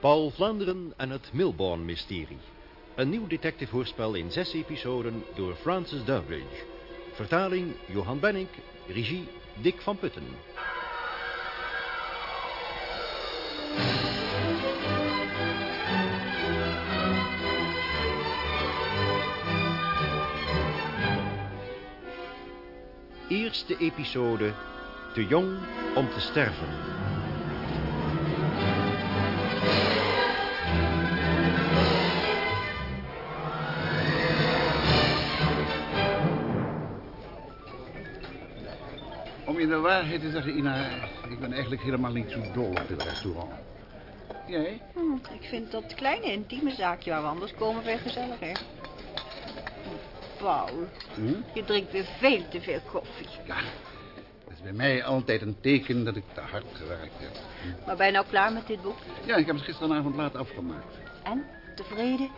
Paul Vlaanderen en het Milborn-mysterie. Een nieuw detective-hoorspel in zes episoden door Francis Durbridge. Vertaling Johan Benink, regie Dick van Putten. Eerste episode, Te jong om te sterven. De waarheid te zeggen, Ina, ik ben eigenlijk helemaal niet zo dol op dit restaurant. Jij? Hm, ik vind dat kleine intieme zaakje waar we anders komen veel gezelliger. Paul, Hm? je drinkt weer veel te veel koffie. Ja, dat is bij mij altijd een teken dat ik te hard gewerkt heb. Maar ben je nou klaar met dit boek? Ja, ik heb het gisteravond laat afgemaakt. En? Tevreden?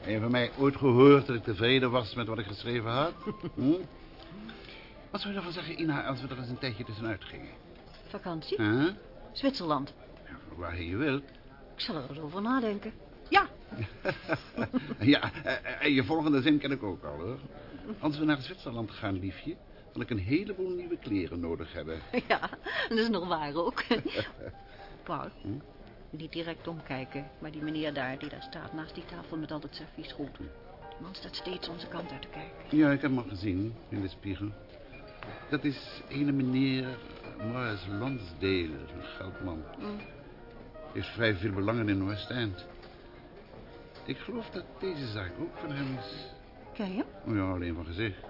Heb je van mij ooit gehoord dat ik tevreden was met wat ik geschreven had? Hm? Wat zou je ervan zeggen, Ina, als we er eens een tijdje tussenuit gingen? Vakantie? Huh? Zwitserland. Ja, waar je wilt. Ik zal er eens over nadenken. Ja, ja, eh, eh, en je volgende zin ken ik ook al, hoor. Als we naar Zwitserland gaan, liefje, zal ik een heleboel nieuwe kleren nodig hebben. ja, dat is nog waar ook. Paul, niet direct omkijken, maar die meneer daar die daar staat naast die tafel met al dat serviesgoed. Die man staat steeds onze kant uit te kijken. Ja, ik heb hem al gezien in de spiegel. Dat is ene meneer Morris Lonsdale, een geldman. Mm. Heeft vrij veel belangen in West End. Ik geloof dat deze zaak ook van hem is. Ken je hem? Oh ja, alleen van gezicht.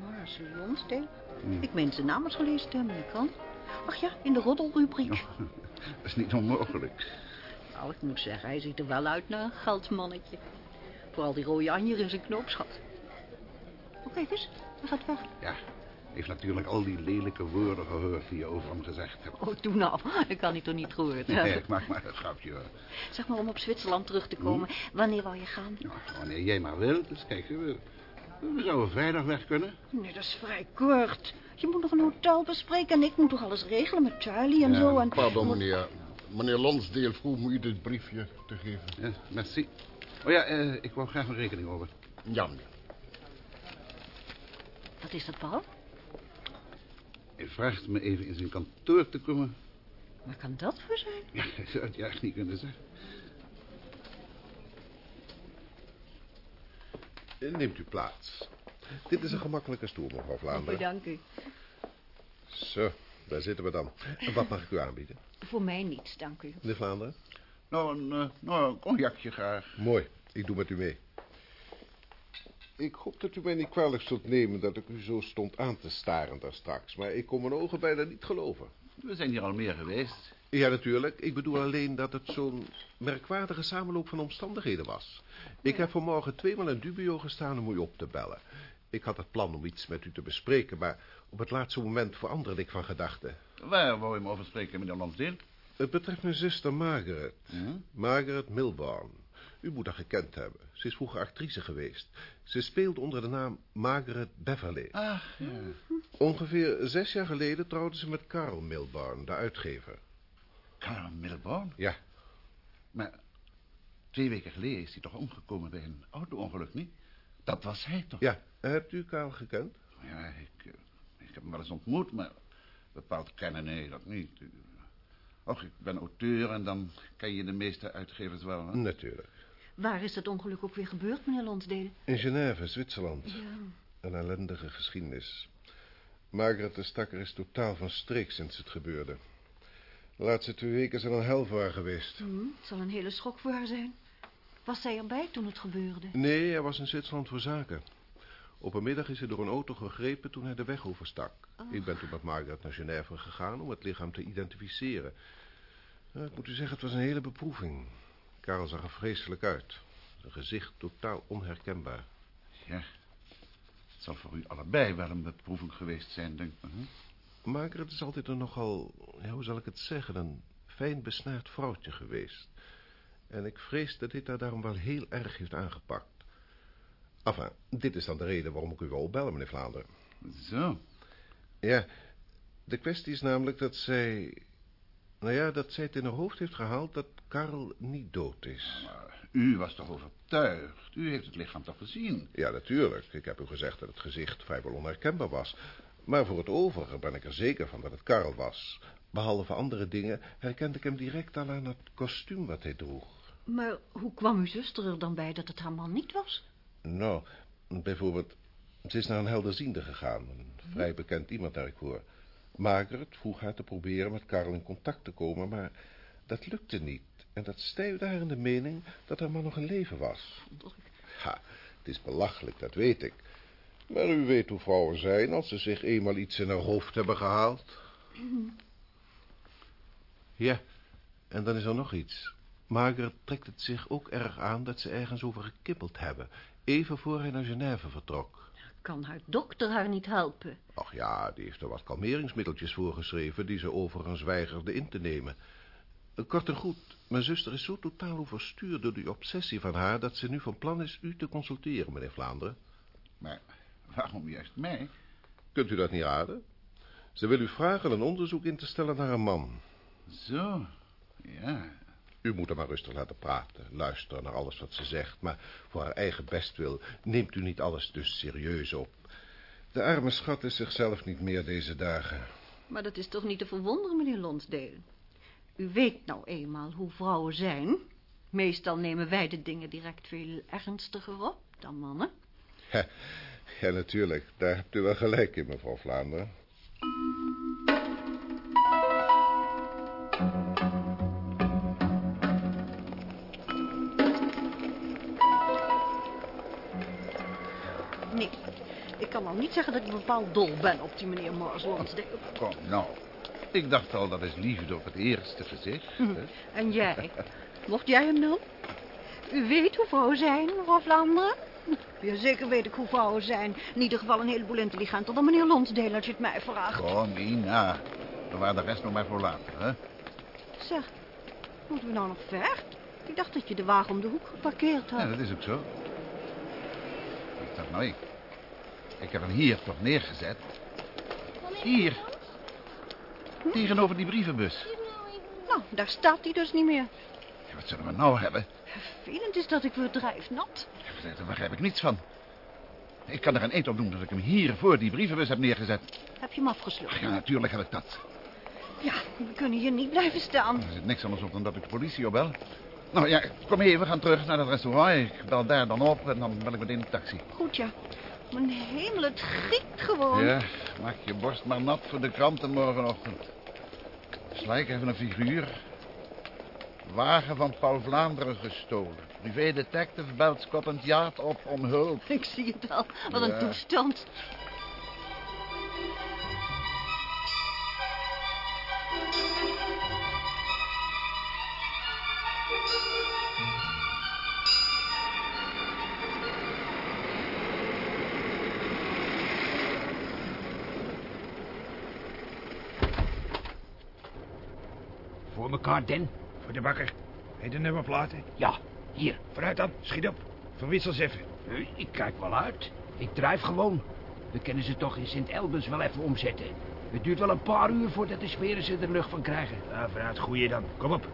Mars Lonsdale? Hmm. Ik meen zijn naam eens gelezen te hebben in de krant. Ach ja, in de roddelrubriek. Oh, dat is niet onmogelijk. Nou, ik moet zeggen, hij ziet er wel uit naar een geldmannetje. Vooral die rode anjer in zijn knoopsgat. Oh, kijk eens, hij gaat weg. Ja, heeft natuurlijk al die lelijke woorden gehoord die je over hem gezegd hebt. Oh, doe nou. Ik kan niet toch niet gehoord Nee, hebben. ik maak maar een grapje hoor. Zeg maar om op Zwitserland terug te komen. Wanneer wou je gaan? Wanneer jij maar wilt, dus kijk, we, we zouden vrijdag weg kunnen. Nee, dat is vrij kort. Je moet nog een hotel bespreken en ik moet toch alles regelen met Charlie en zo. En... Pardon, meneer. Meneer Lonsdeel vroeg me u dit briefje te geven. Ja, merci. Oh ja, eh, ik wou graag een rekening over. Ja, meneer. Wat is dat, Paul? Hij vraagt me even in zijn kantoor te komen. Waar kan dat voor zijn? Ja, ik zou het je echt niet kunnen zeggen. Neemt u plaats. Dit is een gemakkelijke stoel, mevrouw Oh, Vlaanderen. dank u. Zo, daar zitten we dan. En wat mag ik u aanbieden, Voor mij niets, dank u. meneer Vlaanderen? Nou, een, eh, nou, een cognacje graag. Mooi, ik doe met u mee. Ik hoop dat u mij niet kwalijk zult nemen dat ik u zo stond aan te staren daar straks. Maar ik kon mijn ogen bijna niet geloven. We zijn hier al meer geweest. Ja, natuurlijk. Ik bedoel alleen dat het zo'n merkwaardige samenloop van omstandigheden was. Ik heb vanmorgen tweemaal in dubio gestaan om u op te bellen. Ik had het plan om iets met u te bespreken, maar op het laatste moment veranderde ik van gedachten. Waar wou je me over spreken, meneer Lansdeel? Het betreft mijn zuster Margaret. Hm? Margaret Milborn. U moet haar gekend hebben. Ze is vroeger actrice geweest. Ze speelde onder de naam Margaret Beverley. Ach, ja. Ongeveer zes jaar geleden trouwde ze met Carl Milborn, de uitgever. Karel Middelboom? Ja, Maar twee weken geleden is hij toch omgekomen bij een auto-ongeluk, niet? Dat was hij toch? ja. Hebt u Carl gekend? Ja, ik, eh, ik heb hem wel eens ontmoet, maar bepaald kennen, nee, dat niet. Och, ik ben auteur en dan ken je de meeste uitgevers wel. Hè? Natuurlijk. Waar is dat ongeluk ook weer gebeurd, meneer Lonsdale? In Genève, Zwitserland. Ja. Een ellendige geschiedenis. Margaret de Stakker is totaal van streek sinds het gebeurde. De laatste twee weken zijn een hel voor haar geweest. Hm, het zal een hele schok voor haar zijn. Was zij erbij toen het gebeurde? Nee, hij was in Zwitserland voor zaken. Op een middag is hij door een auto gegrepen toen hij de weg overstak. Ik ben toen met Margaret naar Genève gegaan om het lichaam te identificeren. Nou, ik moet u zeggen, het was een hele beproeving. Karel zag er vreselijk uit. Zijn gezicht totaal onherkenbaar. Ja, het zal voor u allebei wel een beproeving geweest zijn, denk ik. Hè? Margaret is altijd een nogal, ja, hoe zal ik het zeggen, een fijn besnaard vrouwtje geweest. En ik vrees dat dit haar daarom wel heel erg heeft aangepakt. Enfin, dit is dan de reden waarom ik u wil bellen, meneer Vlaanderen. Zo. Ja, de kwestie is namelijk dat zij... Nou ja, dat zij het in haar hoofd heeft gehaald dat Karel niet dood is. Maar u was toch overtuigd? U heeft het lichaam toch gezien? Ja, natuurlijk. Ik heb u gezegd dat het gezicht vrijwel onherkenbaar was. Maar voor het overige ben ik er zeker van dat het Karel was. Behalve andere dingen herkende ik hem direct al aan het kostuum wat hij droeg. Maar hoe kwam uw zuster er dan bij dat het haar man niet was? Nou, bijvoorbeeld, ze is naar een helderziende gegaan. Een vrij bekend iemand naar ik hoor. Margaret vroeg haar te proberen met Karel in contact te komen, maar dat lukte niet. En dat stijfde haar in de mening dat haar man nog in leven was. Ha, het is belachelijk, dat weet ik. Maar u weet hoe vrouwen zijn als ze zich eenmaal iets in haar hoofd hebben gehaald. Ja, en dan is er nog iets. Margaret trekt het zich ook erg aan dat ze ergens over gekibbeld hebben, even voor hij naar Genève vertrok. Kan haar dokter haar niet helpen? Ach ja, die heeft er wat kalmeringsmiddeltjes voorgeschreven... die ze overigens weigerde in te nemen. Kort en goed, mijn zuster is zo totaal overstuurd door die obsessie van haar... dat ze nu van plan is u te consulteren, meneer Vlaanderen. Maar waarom juist mij? Kunt u dat niet raden? Ze wil u vragen een onderzoek in te stellen naar haar man. Zo, ja. U moet haar maar rustig laten praten, luisteren naar alles wat ze zegt... maar voor haar eigen bestwil neemt u niet alles dus serieus op. De arme schat is zichzelf niet meer deze dagen. Maar dat is toch niet te verwonderen, meneer Lonsdale? U weet nou eenmaal hoe vrouwen zijn. Meestal nemen wij de dingen direct veel ernstiger op dan mannen. Ja, ja, natuurlijk. Daar hebt u wel gelijk in, mevrouw Vlaanderen. Nee, ik kan nou niet zeggen dat ik bepaald dol ben op die meneer Morris Lonsdale. Kom, nou. Ik dacht al, dat is liefde op het eerste gezicht. hè? En jij? Mocht jij hem dan? U weet hoe vrouwen zijn, mevrouw Vlaanderen? Ja, zeker weet ik hoe vrouwen zijn. In ieder geval een heleboel intelligenter dan meneer Lonsdale, als je het mij vraagt. Kom, Nina. We waren de rest nog maar voor later, hè? Zeg, moeten we nou nog ver? Ik dacht dat je de wagen om de hoek geparkeerd had. Ja, dat is ook zo. Ik dacht, nou, ik, ik heb hem hier toch neergezet. Hier. Tegenover die brievenbus. Nou, daar staat hij dus niet meer. Ja, wat zullen we nou hebben? Vervelend is dat ik weer drijfnat. Ja, Daar begrijp ik niets van. Ik kan er een eet op doen dat ik hem hier voor die brievenbus heb neergezet. Heb je hem afgesloten? Ja, natuurlijk heb ik dat. Ja, we kunnen hier niet blijven staan. Er zit niks anders op dan dat ik de politie opbel. Nou ja, kom even, we gaan terug naar het restaurant. Ik bel daar dan op en dan bel ik meteen een taxi. Goed, ja. Mijn hemel, het giet gewoon. Ja, maak je borst maar nat voor de kranten morgenochtend. Slijk even een figuur. Wagen van Paul Vlaanderen gestolen. Privé detective belt Scotland Yard op om hulp. Ik zie het al. Wat een Ja. toestand. Voor mekaar, Den. Voor de bakker. Heet de nummerplaten? Ja, hier. Vooruit dan, schiet op. Verwissel ze even. Eh, Ik kijk wel uit. Ik drijf gewoon. We kunnen ze toch in Sint Elbens wel even omzetten. Het duurt wel een paar uur voordat de speren ze er lucht van krijgen. Ja, vooruit, goeie dan. Kom op.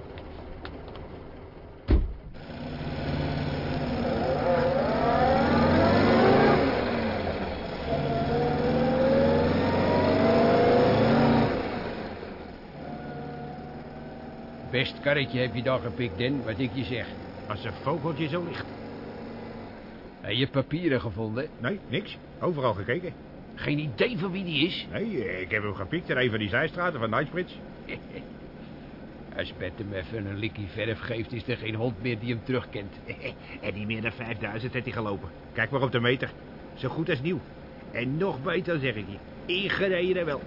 Best karretje heb je daar gepikt, Den, wat ik je zeg. Als een vogeltje zo ligt. Heb je papieren gevonden? Nee, niks. Overal gekeken. Geen idee van wie die is? Nee, ik heb hem gepikt in een van die zijstraten van Knightsbridge. Als Pet hem even een likkie verf geeft, is er geen hond meer die hem terugkent. En die meer dan 5000 heeft hij gelopen. Kijk maar op de meter. Zo goed als nieuw. En nog beter, zeg ik je. Ingereden wel.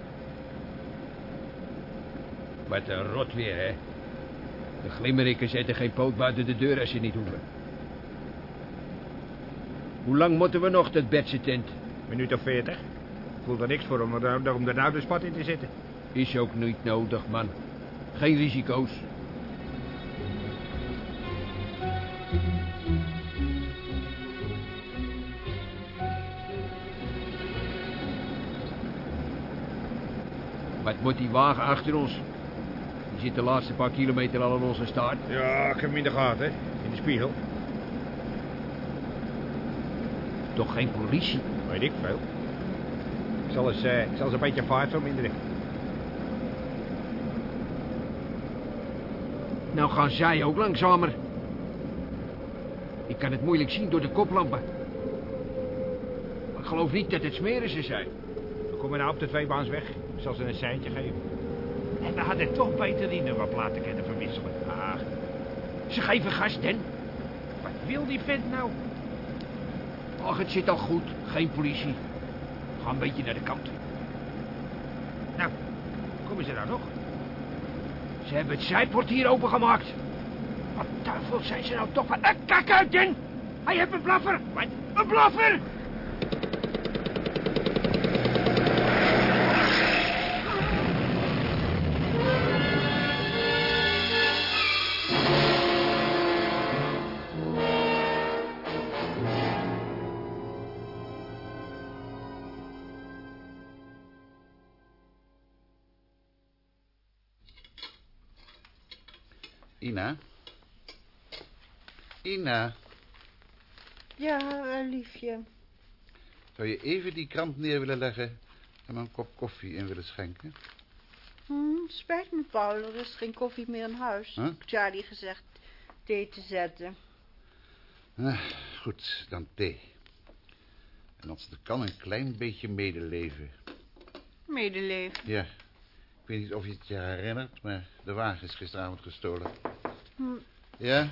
Wat een rot weer, hè? De glimmerikken zetten geen poot buiten de deur als ze niet hoeven. Hoe lang moeten we nog, dat bedse tent? Minuut of 40. Ik voel er niks voor om er, om er nou de spat in te zetten. Is ook niet nodig, man. Geen risico's. Wat moet die wagen achter ons? Je zit de laatste paar kilometer al aan onze staart. Ja, ik heb hem in de gaten, hè. In de spiegel. Toch geen politie? Weet ik veel. Ik zal eens, eh, ik zal eens een beetje vaart verminderen. Nou gaan zij ook langzamer. Ik kan het moeilijk zien door de koplampen. Maar ik geloof niet dat het smerissen zijn. We komen nou op de tweebaansweg. Ik zal ze een seintje geven. En we hadden toch beter die nummerplaten kunnen verwisselen. Ah, Ze geven gas, Den. wat wil die vent nou? Ach, het zit al goed. Geen politie. Ga een beetje naar de kant. Nou, komen ze nou nog? Ze hebben het zijportier opengemaakt. Wat duivel zijn ze nou toch van... Eh, kijk uit, Den! Hij heeft een blaffer! Wat? Een blaffer! Ina, Ja, eh, liefje. zou je even die krant neer willen leggen... en me een kop koffie in willen schenken? Hm, spijt me, Paul. Er is geen koffie meer in huis. Huh? Ik heb Charlie gezegd thee te zetten. Ah, goed, dan thee. En als het kan, een klein beetje medeleven. Medeleven. Ja, ik weet niet of je het je herinnert... maar de wagen is gisteravond gestolen. Hm. Ja?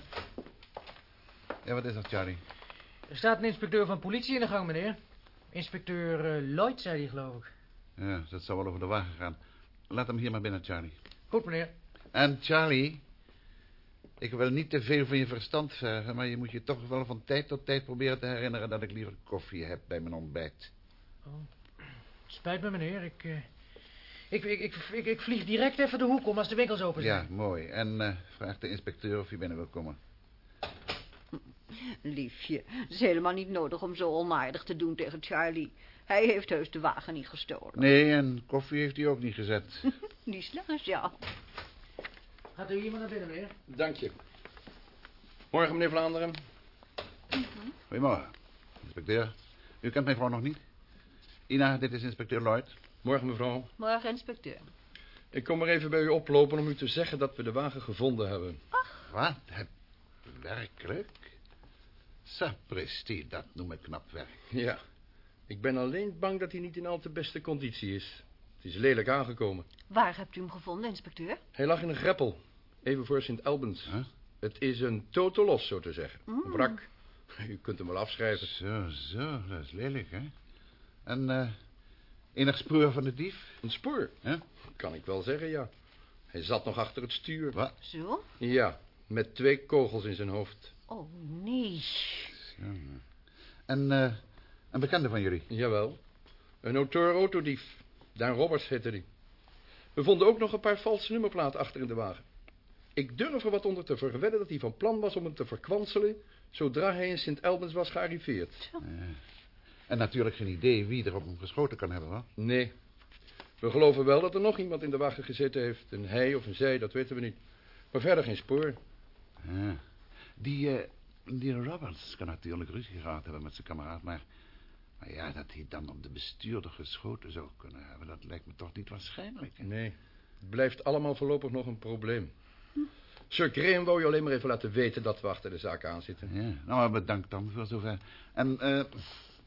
Ja, wat is dat, Charlie? Er staat een inspecteur van politie in de gang, meneer. Inspecteur eh, Lloyd, zei hij, geloof ik. Ja, dat zou wel over de wagen gaan. Laat hem hier maar binnen, Charlie. Goed, meneer. En Charlie, ik wil niet te veel van je verstand vergen... maar je moet je toch wel van tijd tot tijd proberen te herinneren... dat ik liever koffie heb bij mijn ontbijt. Spijt me, meneer. Ik, eh, ik, ik, ik, ik, ik vlieg direct even de hoek om als de winkels open zijn. Ja, mooi. En eh, vraag de inspecteur of hij binnen wil komen. Liefje, het is helemaal niet nodig om zo onaardig te doen tegen Charlie. Hij heeft heus de wagen niet gestolen. Nee, en koffie heeft hij ook niet gezet. Die slangers, ja. Gaat u hier maar naar binnen, meneer. Dank je. Morgen, meneer Vlaanderen. Goedemorgen, inspecteur. U kent mijn vrouw nog niet? Ina, dit is inspecteur Lloyd. Morgen, mevrouw. Morgen, inspecteur. Ik kom maar even bij u oplopen om u te zeggen dat we de wagen gevonden hebben. Wat? Het werkelijk? Sapristi, dat noem ik knap werk. Ja. Ik ben alleen bang dat hij niet in al te beste conditie is. Het is lelijk aangekomen. Waar hebt u hem gevonden, inspecteur? Hij lag in een greppel. Even voor Sint Albans. Huh? Het is een totalos, zo te zeggen. Mm. Een wrak. U kunt hem wel afschrijven. Zo, zo, dat is lelijk, hè? En, eh, enig spoor van de dief? Een spoor. Hè? Kan ik wel zeggen, ja. Hij zat nog achter het stuur. Wat? Zo? Ja, met twee kogels in zijn hoofd. Oh, nee. Zo. En, eh, een bekende van jullie? Jawel. Een auteur autodief. Daan Roberts heette die. We vonden ook nog een paar valse nummerplaten achter in de wagen. Ik durf er wat onder te verwedden dat hij van plan was om hem te verkwanselen... zodra hij in Sint Albans was gearriveerd. En natuurlijk geen idee wie er op hem geschoten kan hebben, hoor. Nee. We geloven wel dat er nog iemand in de wagen gezeten heeft. Een hij of een zij, dat weten we niet. Maar verder geen spoor. Ja. Die, eh, die Roberts kan natuurlijk ruzie gehad hebben met zijn kameraad, maar... Maar ja, dat hij dan op de bestuurder geschoten zou kunnen hebben... dat lijkt me toch niet waarschijnlijk. hè? Nee. Het blijft allemaal voorlopig nog een probleem. Sir Graham wou je alleen maar even laten weten dat we achter de zaak aanzitten. Ja, nou, bedankt dan voor zover. En, eh...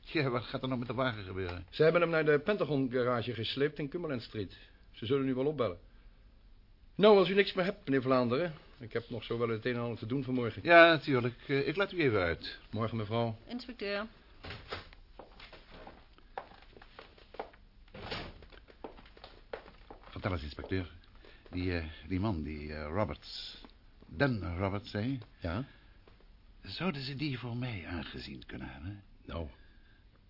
ja, wat gaat er nog met de wagen gebeuren? Ze hebben hem naar de Pentagon garage gesleept in Cumberland Street. Ze zullen nu wel opbellen. Nou, als u niks meer hebt, meneer Vlaanderen. Ik heb nog zo wel het een en ander te doen vanmorgen. Ja, natuurlijk. Eh, ik laat u even uit. Morgen, mevrouw. Inspecteur. Vertel eens, inspecteur. Die, eh, die man, die eh, Roberts... Dan Roberts, zei je? Ja? Zouden ze die voor mij aangezien kunnen hebben? Nou,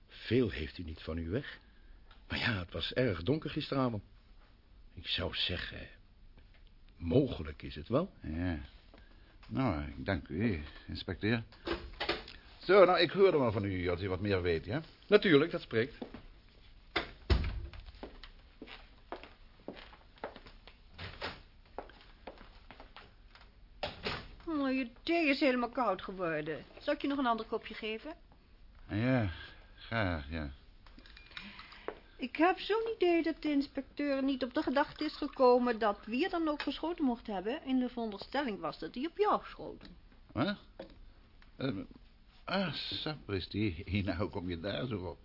veel heeft u niet van u weg. Maar ja, het was erg donker gisteravond. Ik zou zeggen, Mogelijk is het wel. Ja. Nou, ik dank u, inspecteur. Zo, nou, ik hoorde wel van u als u wat meer weet, ja? Natuurlijk, dat spreekt. Oh, je thee is helemaal koud geworden. Zal ik je nog een ander kopje geven? Ja, graag, ja. Ik heb zo'n idee dat de inspecteur niet op de gedachte is gekomen... dat wie er dan ook geschoten mocht hebben... in de veronderstelling was dat hij op jou schoten. Wat? Uh, ah, sapristi. Nou, hoe kom je daar zo op?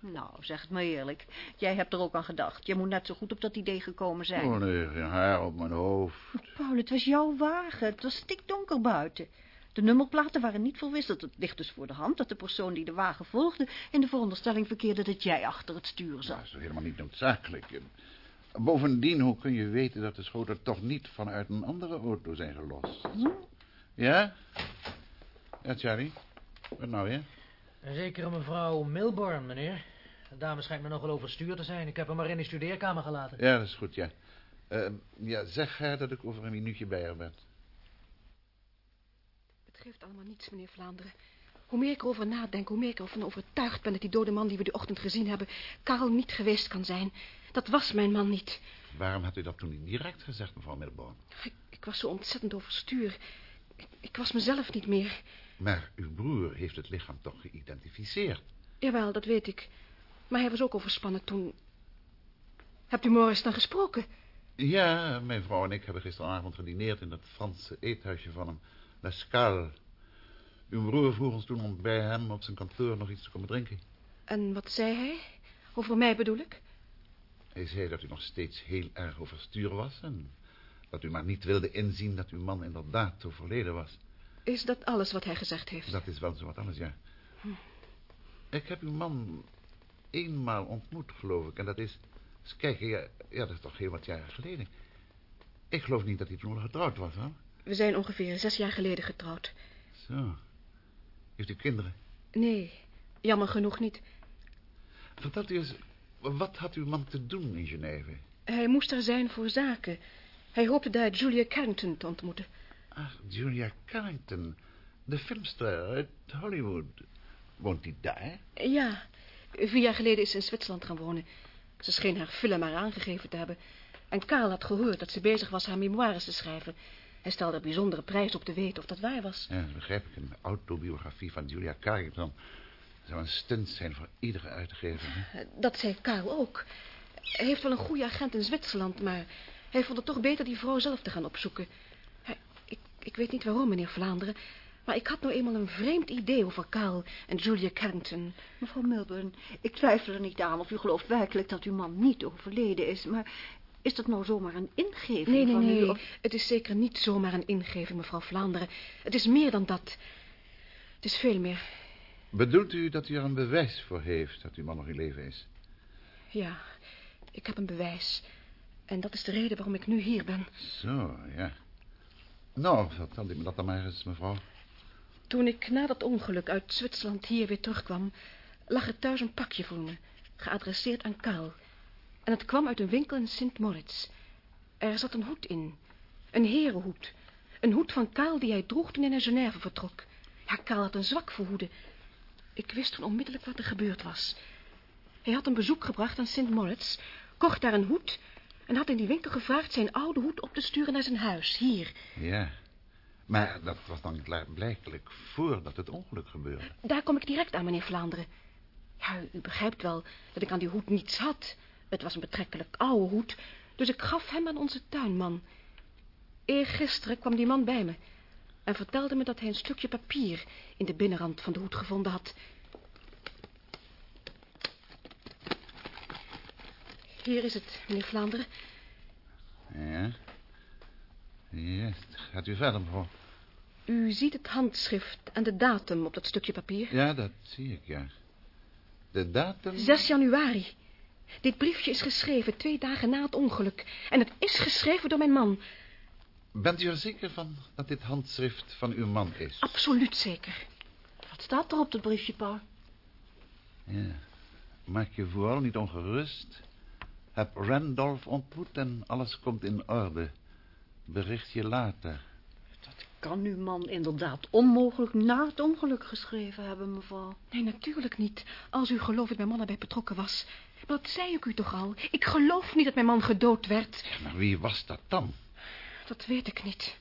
Nou, zeg het maar eerlijk. Jij hebt er ook aan gedacht. Je moet net zo goed op dat idee gekomen zijn. Oh nee, geen haar op mijn hoofd. Paul, het was jouw wagen. Het was stikdonker buiten. De nummerplaten waren niet verwisseld. Het ligt dus voor de hand dat de persoon die de wagen volgde... in de veronderstelling verkeerde dat jij achter het stuur zat. Dat is toch helemaal niet noodzakelijk. Bovendien, hoe kun je weten dat de schoten toch niet vanuit een andere auto zijn gelost? Hm? Ja? Ja, Charlie? Wat nou, ja? Een zekere mevrouw Milborn, meneer. De dame schijnt me nogal overstuur te zijn. Ik heb hem maar in de studeerkamer gelaten. Ja, dat is goed, ja. Uh, ja, zeg haar dat ik over een minuutje bij haar ben. Het geeft allemaal niets, meneer Vlaanderen. Hoe meer ik erover nadenk, hoe meer ik ervan overtuigd ben... dat die dode man die we die ochtend gezien hebben... Karel niet geweest kan zijn. Dat was mijn man niet. Waarom had u dat toen niet direct gezegd, mevrouw Milborn? Ik, ik was zo ontzettend overstuur. Ik, ik was mezelf niet meer. Maar uw broer heeft het lichaam toch geïdentificeerd? Jawel, dat weet ik. Maar hij was ook overspannen toen... Hebt u Morris dan gesproken? Ja, mijn vrouw en ik hebben gisteravond gedineerd... in het Franse eethuisje van hem, La Scale. Uw broer vroeg ons toen om bij hem op zijn kantoor nog iets te komen drinken. En wat zei hij? Over mij bedoel ik? Hij zei dat u nog steeds heel erg overstuur was... en dat u maar niet wilde inzien dat uw man inderdaad overleden was. Is dat alles wat hij gezegd heeft? Dat is wel zo wat alles, ja. Hm. Ik heb uw man eenmaal ontmoet, geloof ik. En dat is... Eens kijken, ja, ja, dat is toch heel wat jaren geleden. Ik geloof niet dat hij toen al getrouwd was, hè? We zijn ongeveer zes jaar geleden getrouwd. Zo. Heeft u kinderen? Nee, jammer genoeg niet. Vertelt u eens, wat had uw man te doen in Genève? Hij moest er zijn voor zaken. Hij hoopte daar Julia Carrington te ontmoeten. Ach, Julia Carrington. De filmster uit Hollywood. Woont die daar? Ja. Vier jaar geleden is ze in Zwitserland gaan wonen. Ze scheen haar film maar aangegeven te hebben. En Karel had gehoord dat ze bezig was haar memoires te schrijven. Hij stelde er bijzondere prijs op te weten of dat waar was. Ja, dat begrijp ik. Een autobiografie van Julia Carrington zou een stunt zijn voor iedere uitgever. Hè? Dat zei Karel ook. Hij heeft wel een goede agent in Zwitserland, maar hij vond het toch beter die vrouw zelf te gaan opzoeken. Hij, ik, ik weet niet waarom, meneer Vlaanderen, maar ik had nou eenmaal een vreemd idee over Karl en Julia Carrington. Mevrouw Milburn, ik twijfel er niet aan of u gelooft werkelijk dat uw man niet overleden is, maar is dat nou zomaar een ingeving nee, nee, van nee. u? Of... Het is zeker niet zomaar een ingeving, mevrouw Vlaanderen. Het is meer dan dat. Het is veel meer. Bedoelt u dat u er een bewijs voor heeft dat uw man nog in leven is? Ja, ik heb een bewijs. En dat is de reden waarom ik nu hier ben. Zo, ja. Nou, vertel u me dat dan maar eens, mevrouw. Toen ik na dat ongeluk uit Zwitserland hier weer terugkwam... lag er thuis een pakje voor me, geadresseerd aan Karl. En het kwam uit een winkel in Sint Moritz. Er zat een hoed in. Een herenhoed. Een hoed van Karl die hij droeg toen hij naar Genève vertrok. Ja, Karl had een zwak voor hoeden. Ik wist toen onmiddellijk wat er gebeurd was. Hij had een bezoek gebracht aan Sint Moritz, kocht daar een hoed... en had in die winkel gevraagd zijn oude hoed op te sturen naar zijn huis, hier. Ja, maar dat was dan blijkelijk voordat het ongeluk gebeurde. Daar kom ik direct aan, meneer Vlaanderen. Ja, u begrijpt wel dat ik aan die hoed niets had. Het was een betrekkelijk oude hoed, dus ik gaf hem aan onze tuinman. Eergisteren kwam die man bij me en vertelde me dat hij een stukje papier in de binnenrand van de hoed gevonden had. Hier is het, meneer Vlaanderen. Ja. Ja, gaat u verder, mevrouw. U ziet het handschrift en de datum op dat stukje papier. Ja, dat zie ik, ja. De datum... 6 januari. Dit briefje is geschreven twee dagen na het ongeluk. En het is geschreven door mijn man. Bent u er zeker van dat dit handschrift van uw man is? Absoluut zeker. Wat staat er op dat briefje, Pa? Ja. Maak je vooral niet ongerust. Heb Randolph ontmoet en alles komt in orde. Bericht je later. Dat kan uw man inderdaad onmogelijk na het ongeluk geschreven hebben, mevrouw. Nee, natuurlijk niet. Als u gelooft dat mijn man erbij betrokken was. Dat zei ik u toch al. Ik geloof niet dat mijn man gedood werd. Maar wie was dat dan? Dat weet ik niet.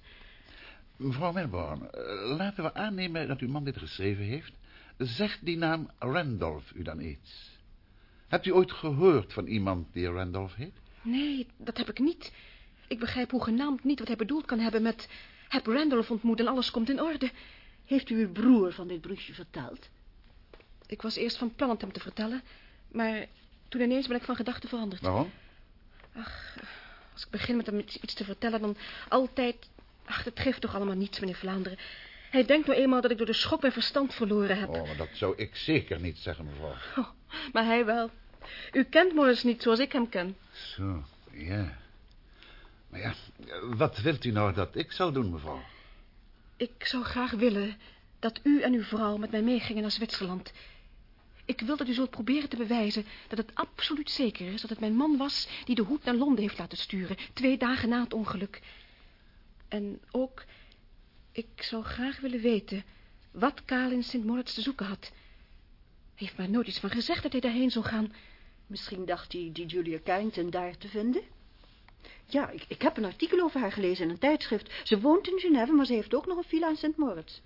Mevrouw Melbourne, eh, laten we aannemen dat uw man dit geschreven heeft. Zegt die naam Randolph u dan iets? Hebt u ooit gehoord van iemand die Randolph heet? Nee, dat heb ik niet. Ik begrijp hoegenaamd niet wat hij bedoeld kan hebben met... Heb Randolph ontmoet en alles komt in orde. Heeft u uw broer van dit briefje verteld? Ik was eerst van plan het hem te vertellen, maar toen ineens ben ik van gedachten veranderd. Waarom? Ach, als ik begin met hem iets te vertellen, dan altijd... Ach, dat geeft toch allemaal niets, meneer Vlaanderen. Hij denkt nou eenmaal dat ik door de schok mijn verstand verloren heb. Oh, maar dat zou ik zeker niet zeggen, mevrouw. Oh, maar hij wel. U kent Morris niet zoals ik hem ken. Zo, ja. Maar ja, wat wilt u nou dat ik zou doen, mevrouw? Ik zou graag willen dat u en uw vrouw met mij meegingen naar Zwitserland. Ik wil dat u zult proberen te bewijzen dat het absoluut zeker is dat het mijn man was die de hoed naar Londen heeft laten sturen, twee dagen na het ongeluk. En ook, ik zou graag willen weten wat Kaal in St. Moritz te zoeken had. Hij heeft mij nooit iets van gezegd dat hij daarheen zou gaan. Misschien dacht hij die Julia Carrington daar te vinden? Ja, ik, ik heb een artikel over haar gelezen in een tijdschrift. Ze woont in Genève, maar ze heeft ook nog een villa in St. Moritz.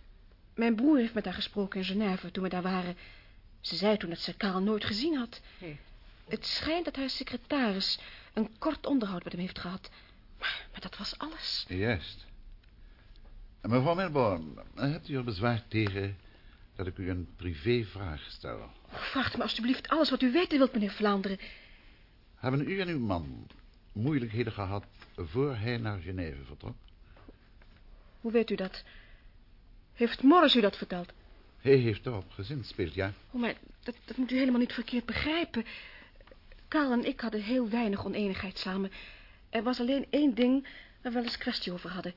Mijn broer heeft met haar gesproken in Genève toen we daar waren. Ze zei toen dat ze Karel nooit gezien had. Nee. Het schijnt dat haar secretaris een kort onderhoud met hem heeft gehad. Maar, maar dat was alles. Juist. En mevrouw Melbourne, hebt u er bezwaar tegen dat ik u een privévraag stel? Vraagt me alstublieft alles wat u weten wilt, meneer Vlaanderen. Hebben u en uw man moeilijkheden gehad voor hij naar Genève vertrok? Hoe weet u dat? Heeft Morris u dat verteld? Hij heeft erop gezinspeeld, ja. Oh, maar dat, dat moet u helemaal niet verkeerd begrijpen. Karl en ik hadden heel weinig oneenigheid samen. Er was alleen één ding waar we wel eens kwestie over hadden.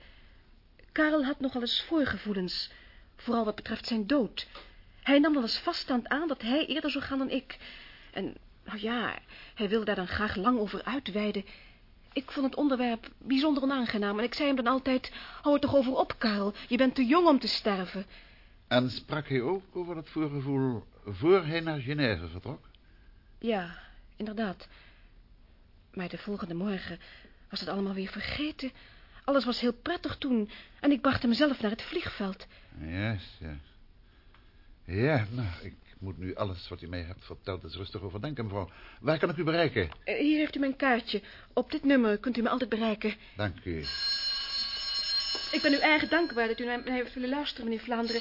Karel had nogal eens voorgevoelens, vooral wat betreft zijn dood. Hij nam wel eens vaststand aan dat hij eerder zou gaan dan ik. En, nou ja, hij wilde daar dan graag lang over uitweiden. Ik vond het onderwerp bijzonder onaangenaam en ik zei hem dan altijd... Hou er toch over op, Karel, je bent te jong om te sterven. En sprak hij ook over dat voorgevoel voor hij naar Genève vertrok? Ja, inderdaad. Maar de volgende morgen was het allemaal weer vergeten. Alles was heel prettig toen en ik bracht hem zelf naar het vliegveld. Juist, ja. Ja, nou, ik moet nu alles wat u mij hebt verteld eens rustig overdenken, mevrouw. Waar kan ik u bereiken? Eh, Hier heeft u mijn kaartje. Op dit nummer kunt u me altijd bereiken. Dank u. Ik ben u erg dankbaar dat u naar mij heeft willen luisteren, meneer Vlaanderen.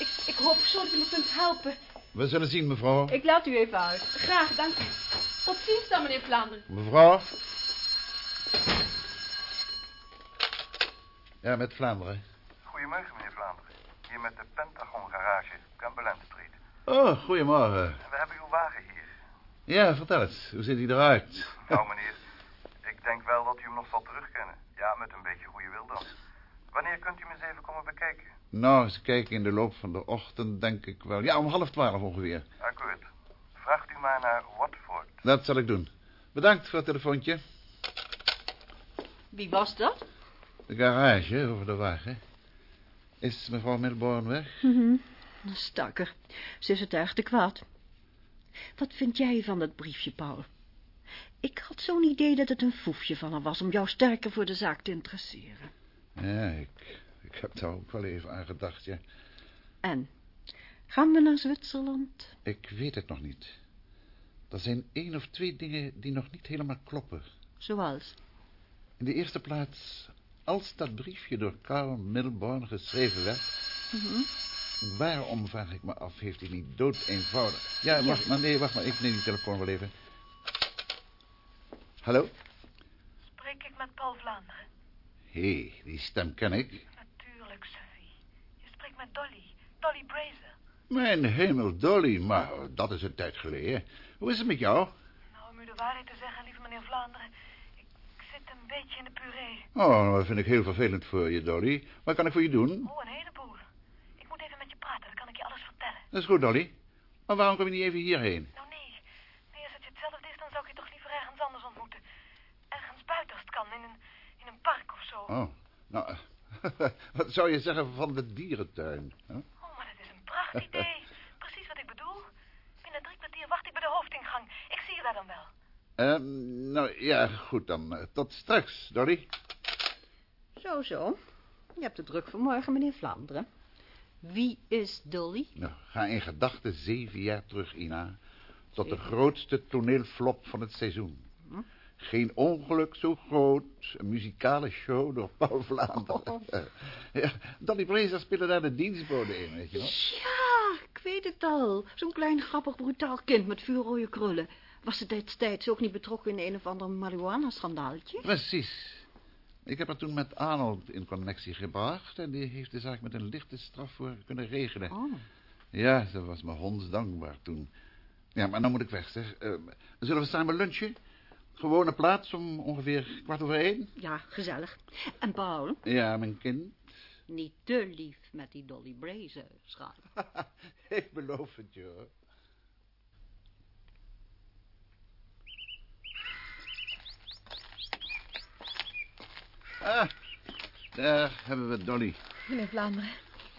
Ik, ik hoop zo dat u me kunt helpen. We zullen zien, mevrouw. Ik laat u even uit. Graag, dank u. Tot ziens dan, meneer Vlaanderen. Mevrouw? Ja, met Vlaanderen. Goedemorgen, meneer Vlaanderen. Hier met de Pentagon Garage, Cumberland Street. Oh, goedemorgen. We hebben uw wagen hier. Ja, vertel eens. Hoe ziet hij eruit? Nou, meneer, ik denk wel dat u hem nog zal terugkennen. Ja, met een beetje goede wil dan. Wanneer kunt u hem eens even komen bekijken? Nou, eens kijken in de loop van de ochtend, denk ik wel. Ja, om half twaalf ongeveer. Akkoord. Vraagt u maar naar Watford. Dat zal ik doen. Bedankt voor het telefoontje. Wie was dat? De garage over de wagen. Is mevrouw Milborn weg? Mhm. Stakker, ze is het erg te kwaad. Wat vind jij van dat briefje, Paul? Ik had zo'n idee dat het een foefje van haar was om jou sterker voor de zaak te interesseren. Ja, ik, ik heb daar ook wel even aan gedacht, ja. En, gaan we naar Zwitserland? Ik weet het nog niet. Er zijn één of twee dingen die nog niet helemaal kloppen. Zoals? In de eerste plaats, als dat briefje door Carl Milborn geschreven werd... Mhm. Waarom, vraag ik me af, heeft hij niet dood eenvoudig... Ja, wacht maar, nee, wacht maar, ik neem die telefoon wel even. Hallo? Spreek ik met Paul Vlaanderen? Hé, hey, die stem ken ik. Natuurlijk, Sophie. Je spreekt met Dolly. Dolly Brazer. Mijn hemel, Dolly, maar dat is een tijd geleden. Hoe is het met jou? Nou, om u de waarheid te zeggen, lieve meneer Vlaanderen... Ik, ik zit een beetje in de puree. Oh, dat vind ik heel vervelend voor je, Dolly. Wat kan ik voor je doen? Oh, een heleboel. Ik moet even met je praten, dan kan ik je alles vertellen. Dat is goed, Dolly. Maar waarom kom je niet even hierheen? Nou, nee. Nee, als het je hetzelfde is, dan zou ik je toch liever ergens anders ontmoeten. Ergens buiten als het kan, in een, in een park of zo. Oh, nou, wat zou je zeggen van de dierentuin? Huh? Oh, maar dat is een prachtig idee. Precies wat ik bedoel. Binnen drie kwartier wacht ik bij de hoofdingang. Ik zie je daar dan wel. Ehm, nou, ja, goed dan. Eh, Tot straks, Dolly. Zo, zo. Je hebt het druk vanmorgen, meneer Vlaanderen. Wie is Dolly? Nou, ga in gedachten zeven jaar terug, Ina. Tot de grootste toneelflop van het seizoen. Geen ongeluk zo groot. Een muzikale show door Paul Vlaanderen. Oh. Ja, Dolly speelde daar de dienstbode in, weet je wel. Ja, ik weet het al. Zo'n klein, grappig, brutaal kind met vuurrode krullen. Was ze destijds ook niet betrokken in een of ander marihuana-schandaaltje? Precies. Ik heb haar toen met Arnold in connectie gebracht... en die heeft de zaak met een lichte straf voor kunnen regelen. Oh. Ja, ze was me hondsdankbaar toen. Ja, maar nou moet ik weg, zeg. Eh, zullen we samen lunchen? Gewone plaats om ongeveer kwart over één? Ja, gezellig. En Paul, Ja, mijn kind. niet te lief met die Dolly Brazen, schat. ik beloof het je, hoor. Ah, daar hebben we Dolly. Meneer Vlaanderen.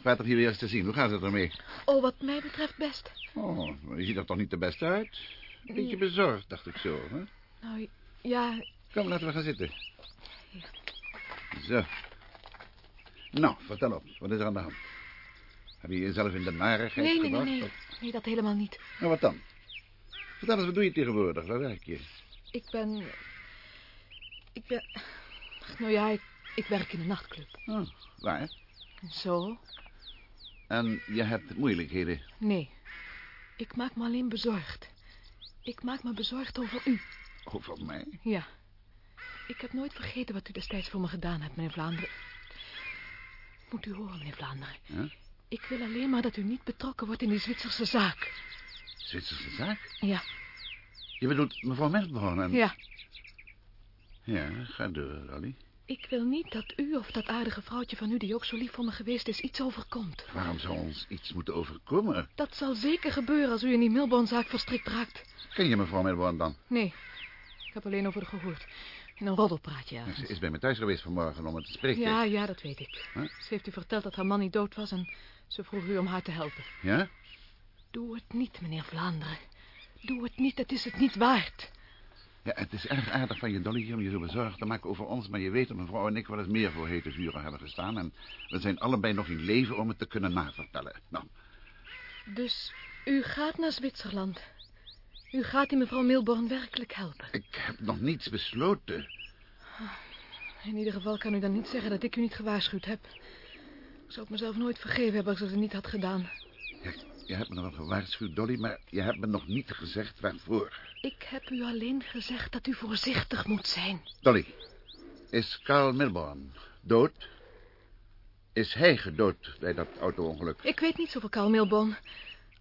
Prettig weer eens te zien. Hoe gaat het ermee? Oh, wat mij betreft best. Oh, maar je ziet er toch niet de beste uit? Een beetje bezorgd, dacht ik zo. Hè? Nou, ja, Kom, laten we gaan zitten. Zo. Nou, vertel op. Wat is er aan de hand? Heb je jezelf in de narigheid nee, nee, nee, gebracht? nee. Of- Nee, dat helemaal niet. Nou, wat dan? Vertel eens, wat doe je tegenwoordig? Waar werk je? Ik ben... Ik ben... Nou ja, ik, ik werk in een nachtclub. Oh, waar? Zo? En je hebt moeilijkheden. Nee. Ik maak me alleen bezorgd. Ik maak me bezorgd over u. Over mij? Ja. Ik heb nooit vergeten wat u destijds voor me gedaan hebt, meneer Vlaanderen. Moet u horen, meneer Vlaanderen. Ik wil alleen maar dat u niet betrokken wordt in die Zwitserse zaak. Zwitserse zaak? Ja, Je bedoelt mevrouw Melbourne en... ja. Ja, ga door, Dolly. Ik wil niet dat u of dat aardige vrouwtje van u, die ook zo lief voor me geweest is, iets overkomt. Waarom zou ons iets moeten overkomen? Dat zal zeker gebeuren als u in die Milborn-zaak verstrikt raakt. Ken je mevrouw Melbourne dan? Nee, ik heb alleen over gehoord. In een roddelpraatje Ja. Ze is bij me thuis geweest vanmorgen om het te spreken. Ja, ja, dat weet ik. Huh? Ze heeft u verteld dat haar man niet dood was en ze vroeg u om haar te helpen. Ja? Doe het niet, meneer Vlaanderen. Doe het niet, het is het niet waard. Ja, het is erg aardig van je, Dolly, om je zo bezorgd te maken over ons. Maar je weet dat mevrouw en ik wel eens meer voor hete vuren hebben gestaan. En we zijn allebei nog in leven om het te kunnen navertellen. Nou, Dus u gaat naar Zwitserland. U gaat die mevrouw Milborn werkelijk helpen. ik heb nog niets besloten. In ieder geval kan u dan niet zeggen dat ik u niet gewaarschuwd heb. Ik zou het mezelf nooit vergeven hebben als ik het niet had gedaan. Ja, je hebt me nog wel gewaarschuwd, Dolly, maar je hebt me nog niet gezegd waarvoor. Ik heb u alleen gezegd dat u voorzichtig moet zijn. Dolly, is Carl Milborn dood? Is hij gedood bij dat auto-ongeluk? Ik weet niet zoveel Carl Milborn.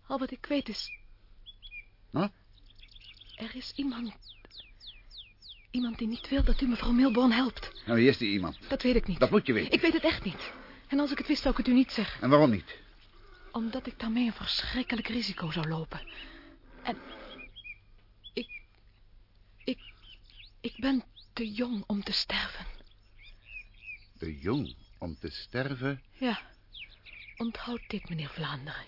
Al wat ik weet is... Wat? Er is iemand... Iemand die niet wil dat u mevrouw Milborn helpt. Nou, wie is die iemand? Dat weet ik niet. Dat moet je weten. Ik weet het echt niet. En als ik het wist, zou ik het u niet zeggen. En waarom niet? Omdat ik daarmee een verschrikkelijk risico zou lopen. En... Ik... Ik... Ik ben te jong om te sterven. Te jong om te sterven? Ja. Onthoud dit, meneer Vlaanderen.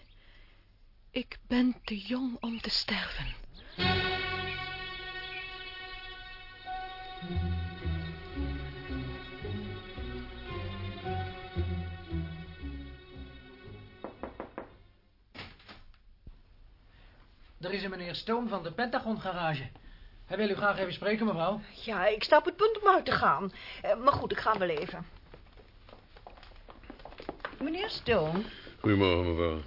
Ik ben te jong om te sterven. Er is een meneer Stone van de Pentagon garage. Hij wil u graag even spreken, mevrouw. Ja, ik sta op het punt om uit te gaan. Eh, maar goed, ik ga wel even. Meneer Stone. Goedemorgen, mevrouw.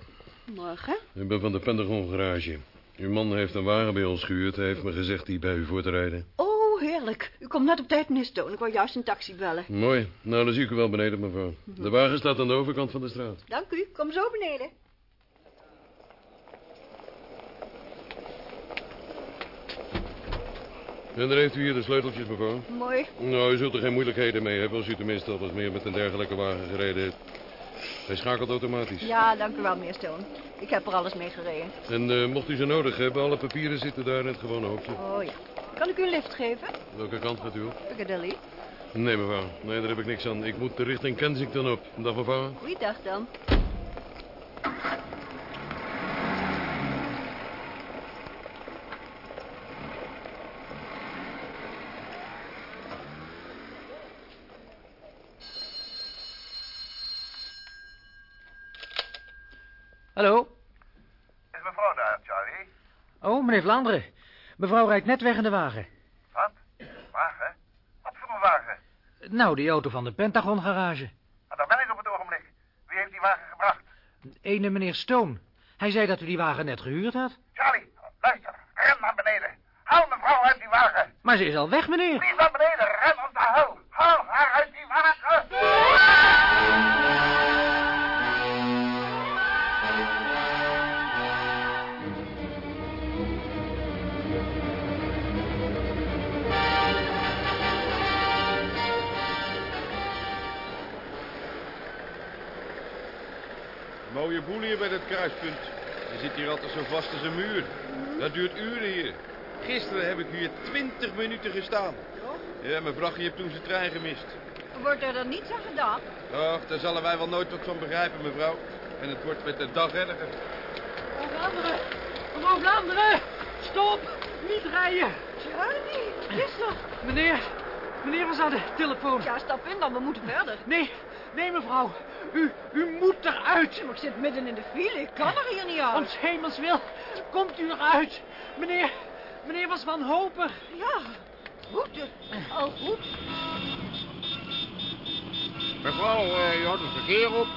Morgen. Ik ben van de Pentagon Garage. Uw man heeft een wagen bij ons gehuurd. Hij heeft me gezegd die bij u voor te rijden. Oh, heerlijk. U komt net op tijd, meneer Stone. Ik wou juist een taxi bellen. Mooi. Nou, dan zie ik u wel beneden, mevrouw. De wagen staat aan de overkant van de straat. Dank u. Kom zo beneden. En dan heeft u hier de sleuteltjes, mevrouw. Mooi. Nou, u zult er geen moeilijkheden mee hebben als u tenminste al wat meer met een dergelijke wagen gereden heeft. Hij schakelt automatisch. Ja, dank u wel, meneer Stone. Ik heb er alles mee gereden. En eh, mocht u ze nodig hebben, alle papieren zitten daar in het gewone hoofdje. Oh ja. Kan ik u een lift geven? Welke kant gaat u op? Piccadilly. Nee, mevrouw. Nee, daar heb ik niks aan. Ik moet de richting Kensington op. Dag, mevrouw. Goeiedag dan. Hallo? Is mevrouw daar, Charlie? Oh, meneer Vlaanderen. Mevrouw rijdt net weg in de wagen. Wat? Wagen? Wat voor een wagen? Nou, die auto van de Pentagon garage. Ah, daar ben ik op het ogenblik. Wie heeft die wagen gebracht? Ene meneer Stone. Hij zei dat u die wagen net gehuurd had. Charlie, luister. Ren naar beneden. Haal mevrouw uit die wagen. Maar ze is al weg, meneer. Niet naar beneden. Ren Mooie boel hier bij het kruispunt. Je zit hier altijd zo vast als een muur. Dat duurt uren hier. Gisteren heb ik hier twintig minuten gestaan. Ja, mijn vrachtje heeft toen zijn trein gemist. Wordt er dan niets aan gedaan? Ach, daar zullen wij wel nooit wat van begrijpen, mevrouw. En het wordt met de dag erger. Mevrouw Vlaanderen! Mevrouw Vlaanderen! Stop! Niet rijden! Charlie, is toch? Meneer, meneer was aan de telefoon. Ja, stap in dan, we moeten verder. Nee, nee mevrouw. U, u moet eruit. Maar ik zit midden in de file, ik kan er hier niet uit. Om 's hemels wil, komt u eruit. Meneer, meneer was wanhopig. Ja, goed, eh, al goed. Mevrouw, eh, je houdt het verkeer op.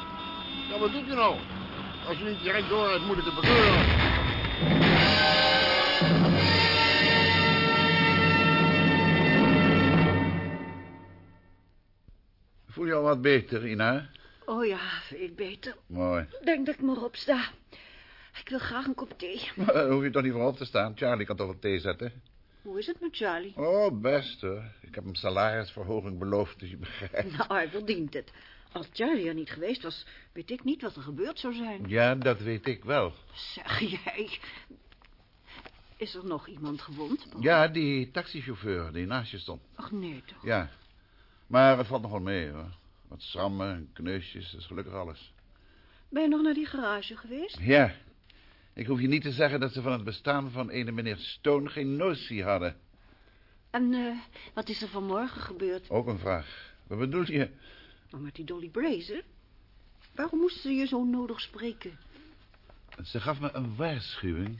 Ja, wat doet u nou? Als u niet direct door het moet ik het bekeuren. Voel je al wat beter, Ina? Oh ja, veel beter. Mooi. Denk dat ik maar opsta. Ik wil graag een kop thee. Maar hoef je toch niet voor op te staan. Charlie kan toch wat thee zetten? Hoe is het met Charlie? Oh, best hoor. Ik heb hem salarisverhoging beloofd, dus je begrijpt. Nou, hij verdient het. Als Charlie er niet geweest was, weet ik niet wat er gebeurd zou zijn. Ja, dat weet ik wel. Zeg jij. Is er nog iemand gewond? Ja, die taxichauffeur die naast je stond. Ach nee, toch. Ja. Maar het valt nog wel mee hoor. Wat schrammen en kneusjes, dat is gelukkig alles. Ben je nog naar die garage geweest? Ja. Ik hoef je niet te zeggen dat ze van het bestaan van ene meneer Stone geen notie hadden. En eh, wat is er vanmorgen gebeurd? Ook een vraag. Wat bedoel je? Nou, met die Dolly Brazen. Waarom moesten ze je zo nodig spreken? Ze gaf me een waarschuwing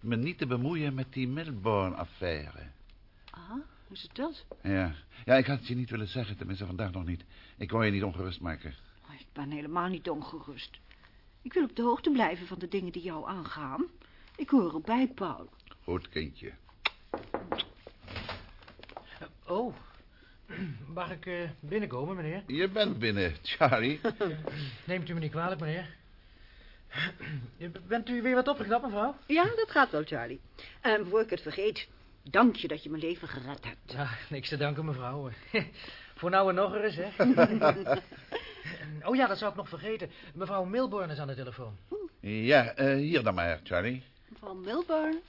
me niet te bemoeien met die Melbourne-affaire. Ah, is het dat? Ja. ja, ik had het je niet willen zeggen, tenminste vandaag nog niet. Ik wou je niet ongerust maken. Oh, Ik ben helemaal niet ongerust. Ik wil op de hoogte blijven van de dingen die jou aangaan. Ik hoor erbij, Paul. Goed, kindje. Oh, mag ik eh, binnenkomen, meneer? Je bent binnen, Charlie. Neemt u me niet kwalijk, meneer. Bent u weer wat opgeknapt, mevrouw? Ja, dat gaat wel, Charlie. En voor ik het vergeet, dank je dat je mijn leven gered hebt. Ja, niks te danken, mevrouw. Voor nou en nog eens, hè. oh ja, dat zou ik nog vergeten. Mevrouw Milborn is aan de telefoon. Ja, eh, hier dan maar, Charlie. Mevrouw Milburn?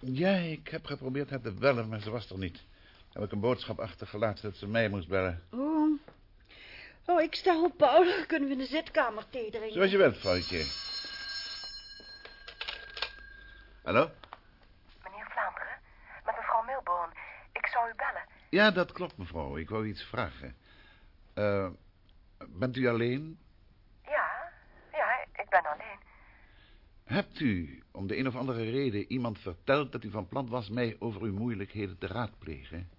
Ja, ik heb geprobeerd haar te bellen, maar ze was er niet. Heb ik een boodschap achtergelaten dat ze mij moest bellen. Oh. Oh, ik sta op, Paul. Kunnen we in de zitkamer thee drinken? Zoals je wilt, vrouwtje. Hallo? Meneer Vlaanderen, met mevrouw Milborn. U bellen. Ja, dat klopt, mevrouw. Ik wou iets vragen. Eh, bent u alleen? Ja, ja, ik ben alleen. Hebt u, om de een of andere reden, iemand verteld dat u van plan was mij over uw moeilijkheden te raadplegen?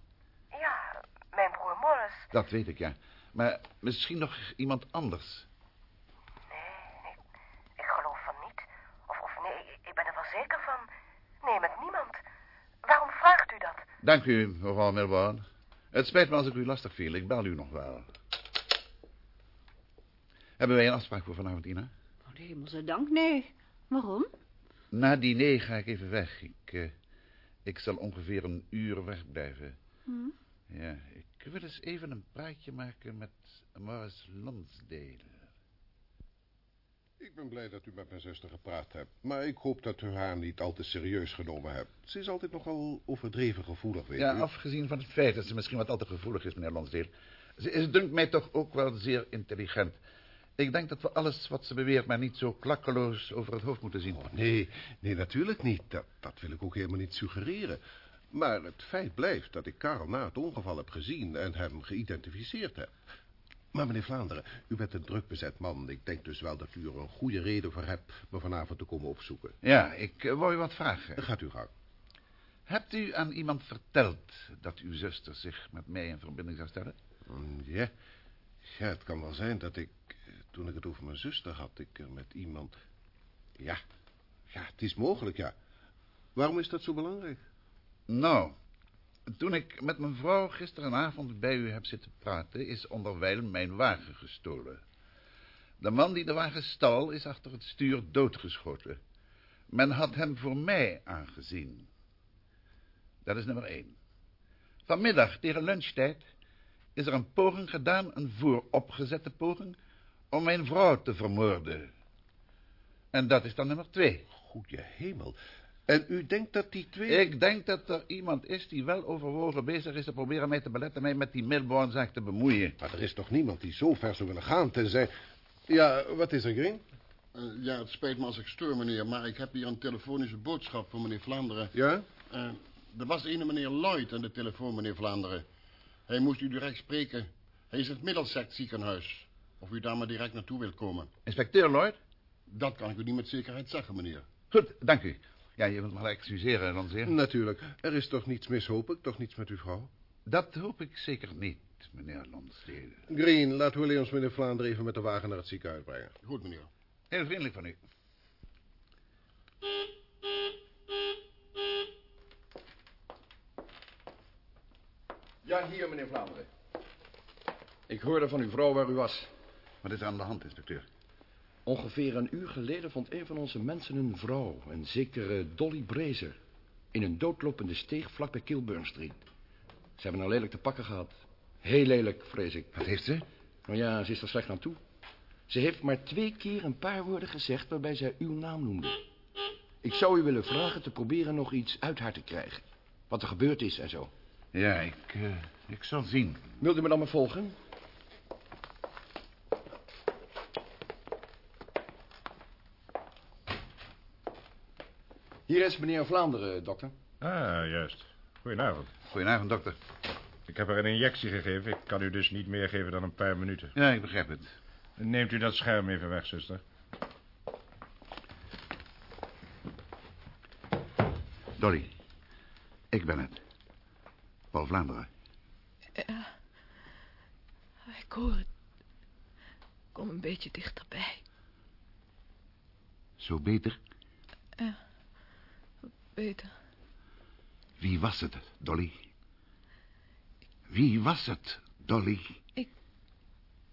Ja, mijn broer Morris. Dat weet ik, ja. Maar misschien nog iemand anders. Ik geloof van niet. Of, of nee, ik ben er wel zeker van. Nee, met niemand. Waarom vraagt u dat? Dank u, mevrouw Milborn. Het spijt me als ik u lastig viel. Ik bel u nog wel. Hebben wij een afspraak voor vanavond, Ina? Oh, de hemelse dank, nee. Waarom? Na diner ga ik even weg. Ik, eh, ik zal ongeveer een uur wegblijven. Hm? Ja, ik wil eens even een praatje maken met Morris Lonsdale. Ik ben blij dat u met mijn zuster gepraat hebt. Maar ik hoop dat u haar niet al te serieus genomen hebt. Ze is altijd nogal overdreven gevoelig, weet Ja, u. afgezien van het feit dat ze misschien wat al te gevoelig is, meneer Lonsdale. Ze is, dunkt mij toch ook wel zeer intelligent. Ik denk dat we alles wat ze beweert maar niet zo klakkeloos over het hoofd moeten zien. Oh, nee, nee, natuurlijk niet. Dat, dat wil ik ook helemaal niet suggereren. Maar het feit blijft dat ik Karel na het ongeval heb gezien en hem geïdentificeerd heb. Maar meneer Vlaanderen, u bent een druk bezet man. Ik denk dus wel dat u er een goede reden voor hebt me vanavond te komen opzoeken. Ja, ik uh, wou u wat vragen. Gaat u gang. Hebt u aan iemand verteld dat uw zuster zich met mij in verbinding zou stellen? Mm, ja. Ja, het kan wel zijn dat ik, eh, toen ik het over mijn zuster had, ik er met iemand... Ja, ja, het is mogelijk, ja. Waarom is dat zo belangrijk? Nou, toen ik met mijn vrouw gisterenavond bij u heb zitten praten... is onderwijl mijn wagen gestolen. De man die de wagen stal is achter het stuur doodgeschoten. Men had hem voor mij aangezien. Dat is nummer één. Vanmiddag, tegen lunchtijd, is er een poging gedaan, een vooropgezette poging, om mijn vrouw te vermoorden. En dat is dan nummer twee. Goeie hemel. En u denkt dat die twee... Ik denk dat er iemand is die wel overwogen bezig is te proberen mij te beletten mij met die Milborn-zaak te bemoeien. Maar er is toch niemand die zo ver zou willen gaan, tenzij... Ja, wat is er, Green? Uh, ja, het spijt me als ik stoor, meneer, maar ik heb hier een telefonische boodschap voor meneer Vlaanderen. Ja? Uh, er was een meneer Lloyd aan de telefoon, meneer Vlaanderen. Hij moest u direct spreken. Hij is in het Middelsect ziekenhuis. Of u daar maar direct naartoe wilt komen. Inspecteur Lloyd? Dat kan ik u niet met zekerheid zeggen, meneer. Goed, dank u. Ja, je wilt me excuseren, dan zeer. Natuurlijk. Er is toch niets mis, hoop ik? Toch niets met uw vrouw? Dat hoop ik zeker niet, meneer Lonsdale. Green, laat Willy ons meneer Vlaanderen even met de wagen naar het ziekenhuis brengen. Goed, meneer. Heel vriendelijk van u. Ja, hier, meneer Vlaanderen. Ik hoorde van uw vrouw waar u was. Wat is er aan de hand, inspecteur? Ongeveer een uur geleden vond een van onze mensen een vrouw, een zekere Dolly Brazer, in een doodlopende steeg vlak bij Kilburn Street. Ze hebben haar lelijk te pakken gehad. Heel lelijk, vrees ik. Wat heeft ze? Nou ja, ze is er slecht aan toe. Ze heeft maar twee keer een paar woorden gezegd waarbij zij uw naam noemde. Ik zou u willen vragen te proberen nog iets uit haar te krijgen. Wat er gebeurd is en zo. Ja, ik, uh, ik zal zien. Wilt u me dan maar volgen? Hier is meneer Vlaanderen, dokter. Ah, juist. Goedenavond. Goedenavond, dokter. Ik heb haar een injectie gegeven. Ik kan u dus niet meer geven dan een paar minuten. Ja, ik begrijp het. Neemt u dat scherm even weg, zuster. Dolly, ik ben het. Paul Vlaanderen. Ja, ik hoor het. Kom een beetje dichterbij. Zo beter? Ja, Wie was het, Dolly? Wie was het, Dolly? Ik...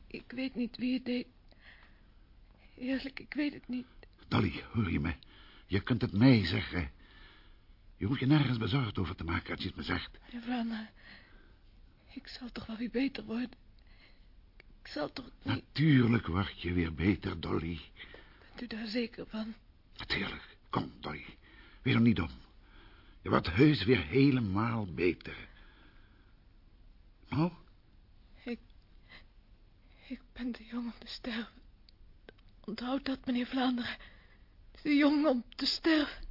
Ik weet niet wie het deed. Eerlijk, ik weet het niet. Dolly, hoor je me? Je kunt het mij zeggen. Je hoeft je nergens bezorgd over te maken als je het me zegt. Meneer Vlaanderen, ik zal toch wel weer beter worden. Ik zal toch niet... Natuurlijk word je weer beter, Dolly. Bent u daar zeker van? Natuurlijk. Kom, Dolly. Wees er niet om. Je wordt heus weer helemaal beter. Nou? Ik... Ik ben te jong om te sterven. Onthoud dat, meneer Vlaanderen. Te jong om te sterven.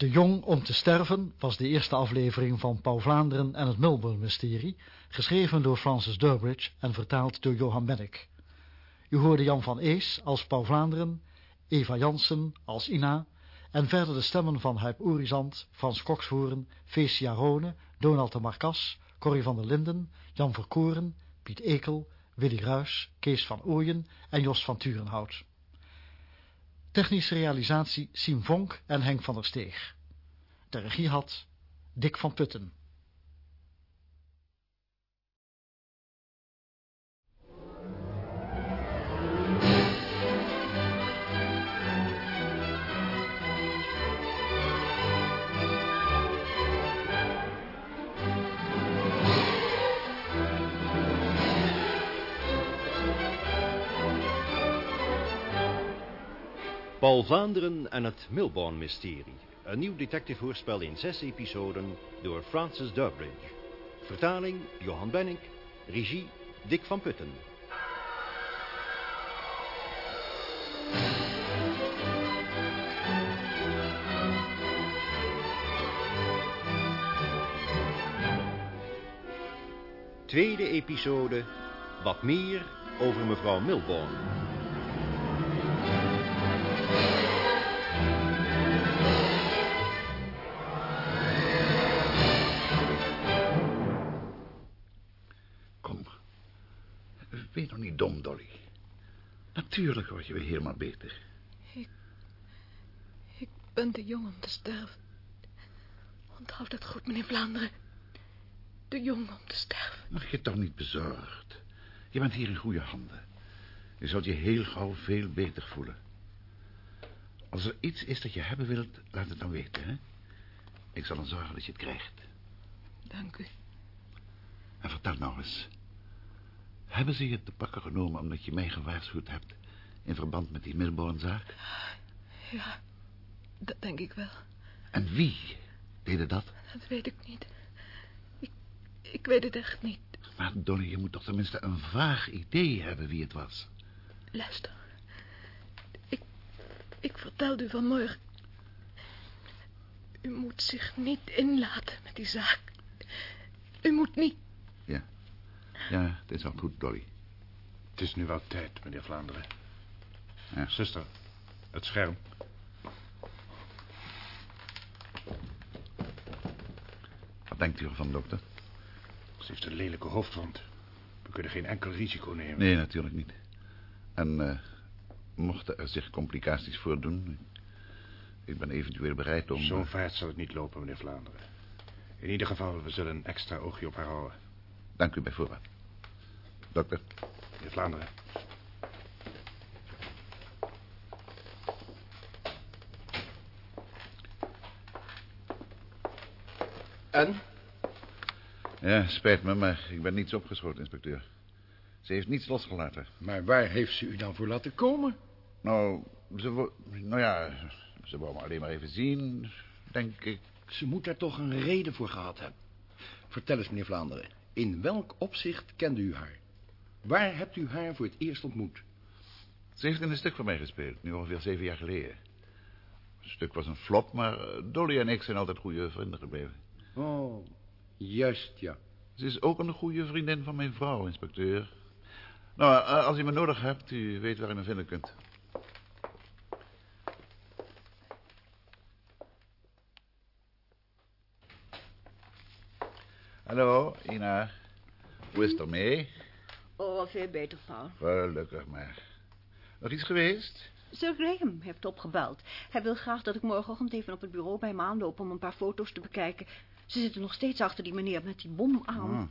Te jong om te sterven was de eerste aflevering van Paul Vlaanderen en het Mulbourne-mysterie, geschreven door Francis Durbridge en vertaald door Johan Bennick. U hoorde Jan van Ees als Paul Vlaanderen, Eva Jansen als Ina en verder de stemmen van Huip Oerizant, Frans Kokshoorn, Feestia Rone, Donald de Marcas, Corrie van der Linden, Jan Verkoren, Piet Ekel, Willy Ruys, Kees van Ooyen en Jos van Turenhout. Technische realisatie Siem Vonk en Henk van der Steeg. De regie had Dick van Putten. Paul Vlaanderen en het Milbourne-mysterie. Een nieuw detectivehoorspel in zes episoden door Francis Durbridge. Vertaling Johan Benink, regie Dick van Putten. Tweede episode, wat meer over mevrouw Milbourne. Dom, Dolly. Natuurlijk word je weer helemaal beter. Ik... Ik ben te jong om te sterven. Onthoud dat goed, meneer Vlaanderen. Te jong om te sterven. Mag je toch niet bezorgd? Je bent hier in goede handen. Je zult je heel gauw veel beter voelen. Als er iets is dat je hebben wilt, laat het dan weten, hè? Ik zal dan zorgen dat je het krijgt. Dank u. En vertel nou eens. Hebben ze je te pakken genomen omdat je mij gewaarschuwd hebt... in verband met die Milborn-zaak? Ja, dat denk ik wel. En wie deden dat? Dat weet ik niet. Ik, ik weet het echt niet. Maar Dolly, je moet toch tenminste een vaag idee hebben wie het was. Luister. Ik, ik vertelde u vanmorgen. U moet zich niet inlaten met die zaak. U moet niet... Ja. Ja, het is wel goed, Dolly. Het is nu wel tijd, meneer Vlaanderen. Ja. Zuster, het scherm. Wat denkt u ervan, dokter? Ze heeft een lelijke hoofdwond. We kunnen geen enkel risico nemen. Nee, natuurlijk niet. En eh, mochten er zich complicaties voordoen... ik ben eventueel bereid om... Zo vaart zal het niet lopen, meneer Vlaanderen. In ieder geval, we zullen een extra oogje op haar houden. Dank u bij voorbaat. Dokter. Meneer Vlaanderen. En? Ja, spijt me, maar ik ben niets opgeschoten, inspecteur. Ze heeft niets losgelaten. Maar waar heeft ze u dan voor laten komen? Nou, ze nou ja, ze wou me alleen maar even zien, denk ik. Ze moet daar toch een reden voor gehad hebben. Vertel eens, meneer Vlaanderen. In welk opzicht kende u haar? Waar hebt u haar voor het eerst ontmoet? Ze heeft in een stuk van mij gespeeld, nu ongeveer zeven jaar geleden. Het stuk was een flop, maar eh, Dolly en ik zijn altijd goede vrienden gebleven. Oh, juist, ja. Ze is ook een goede vriendin van mijn vrouw, inspecteur. Nou, eh, als u me nodig hebt, u weet waar u me vinden kunt. Hallo, Ina. Hoe is het ermee? Oh, veel beter, Paul. Gelukkig maar. Nog iets geweest? Sir Graham heeft opgebeld. Hij wil graag dat ik morgenochtend even op het bureau bij hem aanloop om een paar foto's te bekijken. Ze zitten nog steeds achter die meneer met die bom aan. Ah.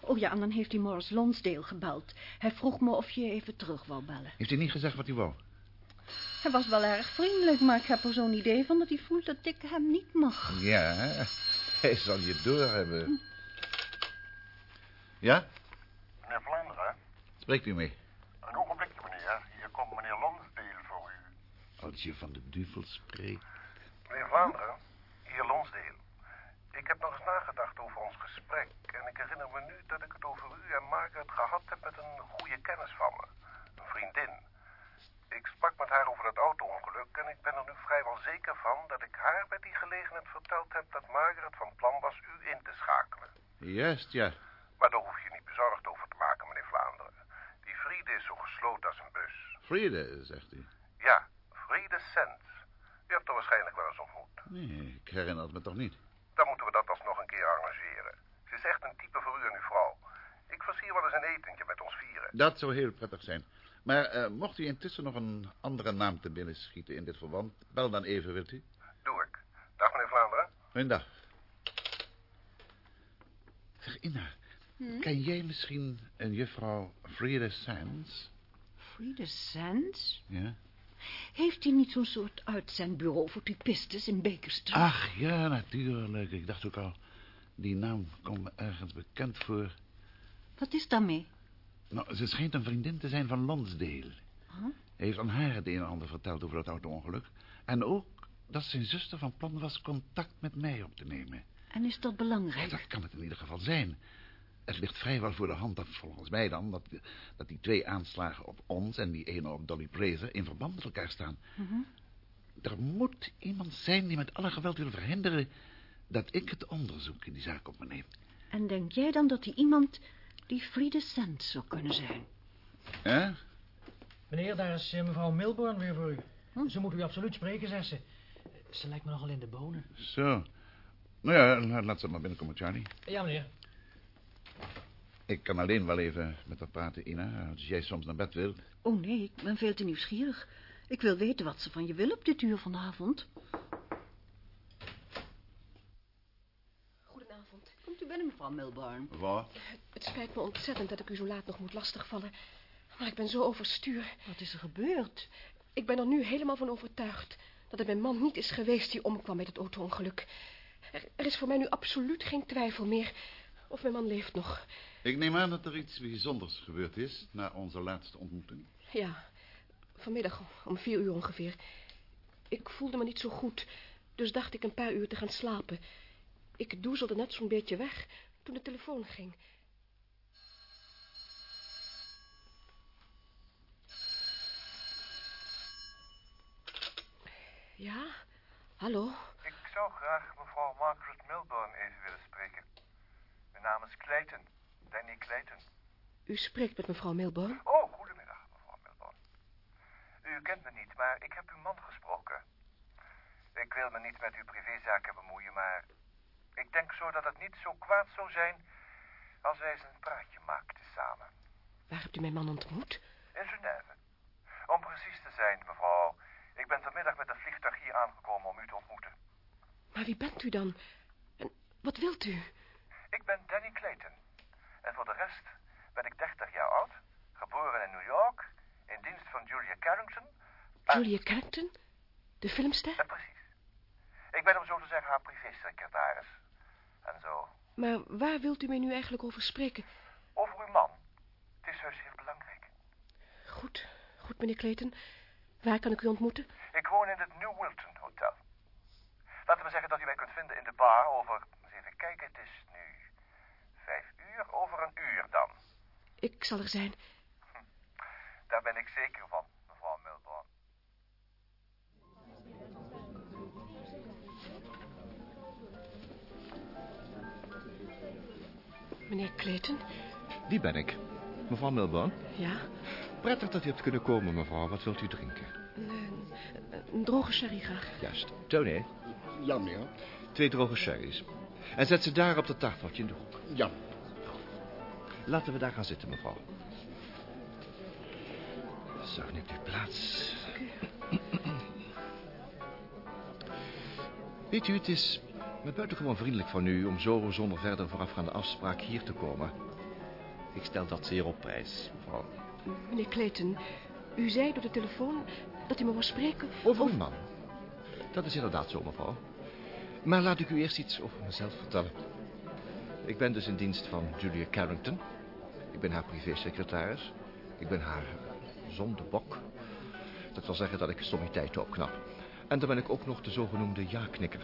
Oh ja, en dan heeft hij Morris Lonsdale gebeld. Hij vroeg me of je even terug wou bellen. Heeft hij niet gezegd wat hij wou? Hij was wel erg vriendelijk, maar ik heb er zo'n idee van dat hij voelt dat ik hem niet mag. Ja, hij zal je doorhebben. Ja? Meneer Vlaanderen, Spreekt u mee? een ogenblikje, meneer. Hier komt meneer Lonsdale voor u. Als je van de duivel spreekt. Meneer Vlaanderen, hier Lonsdale. Ik heb nog eens nagedacht over ons gesprek. En ik herinner me nu dat ik het over u en Margaret gehad heb met een goede kennis van me. Een vriendin. Ik sprak met haar over dat auto-ongeluk en ik ben er nu vrijwel zeker van dat ik haar bij die gelegenheid verteld heb dat Margaret van plan was u in te schakelen. Juist, ja. Maar daar hoef je niet bezorgd over te maken, meneer Vlaanderen. Friede is zo gesloten als een bus. Friede, zegt u. Ja, Friede Sens. U hebt haar waarschijnlijk wel eens ontmoet. Nee, ik herinner het me toch niet. Dan moeten we dat alsnog een keer arrangeren. Ze is echt een type voor u en uw vrouw. Ik versier wel eens een etentje met ons vieren. Dat zou heel prettig zijn. Maar eh, mocht u intussen nog een andere naam te binnen schieten in dit verband, bel dan even, wilt u? Doe ik. Dag, meneer Vlaanderen. Goeiedag. Zeg, Ina, ken jij misschien een juffrouw Friede Sands? Friede Sands? Ja? Heeft hij niet zo'n soort uitzendbureau voor typistes in Baker Street? Ach, ja, natuurlijk. Ik dacht ook al, die naam komt me ergens bekend voor. Wat is daarmee? Nou, ze schijnt een vriendin te zijn van Lonsdale. Huh? Hij heeft aan haar het een en ander verteld over dat auto-ongeluk. En ook dat zijn zuster van plan was contact met mij op te nemen. En is dat belangrijk? Dat kan het in ieder geval zijn. Het ligt vrijwel voor de hand dat volgens mij dan... Dat, dat die twee aanslagen op ons en die ene op Dolly Fraser... in verband met elkaar staan. Mhm. Er moet iemand zijn die met alle geweld wil verhinderen... dat ik het onderzoek in die zaak op me neem. En denk jij dan dat die iemand die Friede Sand zou kunnen zijn. Hè? Meneer, daar is eh, mevrouw Milborn weer voor u. Ze moet u absoluut spreken, zegt ze. Ze lijkt me nogal in de bonen. Zo. Nou ja, la- laat ze maar binnenkomen, Charlie. Ja, meneer. Ik kan alleen wel even met haar praten, Ina. Als jij soms naar bed wilt. Oh nee, ik ben veel te nieuwsgierig. Ik wil weten wat ze van je wil op dit uur vanavond. Goedenavond. Komt u binnen, mevrouw Milburn? Wat? Het spijt me ontzettend dat ik u zo laat nog moet lastigvallen. Maar ik ben zo overstuur. Wat is er gebeurd? Ik ben er nu helemaal van overtuigd dat het mijn man niet is geweest die omkwam met het auto-ongeluk. Er, er is voor mij nu absoluut geen twijfel meer of mijn man leeft nog. Ik neem aan dat er iets bijzonders gebeurd is na onze laatste ontmoeting. Ja, vanmiddag om vier uur ongeveer. Ik voelde me niet zo goed, dus dacht ik een paar uur te gaan slapen. Ik doezelde net zo'n beetje weg toen de telefoon ging. Ja, hallo. Ik zou graag mevrouw Margaret Milburn even willen spreken. Mijn naam is Clayton. Danny Clayton. U spreekt met mevrouw Milborn. Oh, goedemiddag, mevrouw Milburn. U kent me niet, maar ik heb uw man gesproken. Ik wil me niet met uw privézaken bemoeien, maar... Ik denk zo dat het niet zo kwaad zou zijn... als wij eens een praatje maakten samen. Waar hebt u mijn man ontmoet? In Genève. Om precies te zijn, mevrouw. Ik ben vanmiddag met een vliegtuig hier aangekomen om u te ontmoeten. Maar wie bent u dan? En wat wilt u? Ik ben Danny Clayton. En voor de rest ben ik 30 jaar oud, geboren in New York, in dienst van Julia Carrington. Julia Carrington? De filmster? Ja, precies. Ik ben om zo te zeggen haar privésecretaris. En zo. Maar waar wilt u mij nu eigenlijk over spreken? Over uw man. Het is heus heel belangrijk. Goed, goed, meneer Clayton. Waar kan ik u ontmoeten? Ik woon in het New Wilton Hotel. Laten we zeggen dat u mij kunt vinden in de bar over... eens even kijken, het is nu vijf uur, over een uur dan. Ik zal er zijn. Daar ben ik zeker van, mevrouw Milborn. Meneer Clayton? Die ben ik. Mevrouw Milburn. Ja? Prettig dat u hebt kunnen komen, mevrouw. Wat wilt u drinken? Een, een, een droge sherry graag. Juist. Tony, Ja, meneer. twee droge sherry's. En zet ze daar op dat tafeltje in de hoek. Ja. Laten we daar gaan zitten, mevrouw. Zo, neemt u plaats. Weet u, het is me buitengewoon vriendelijk van u om zo zonder verder voorafgaande afspraak hier te komen. Ik stel dat zeer op prijs, mevrouw. Meneer Clayton, u zei door de telefoon dat u me wou spreken Over uw man. Dat is inderdaad zo, mevrouw. Maar laat ik u eerst iets over mezelf vertellen. Ik ben dus in dienst van Julia Carrington. Ik ben haar privésecretaris. Ik ben haar zondebok. Dat wil zeggen dat ik sommiteiten opknap. En dan ben ik ook nog de zogenoemde ja-knikker.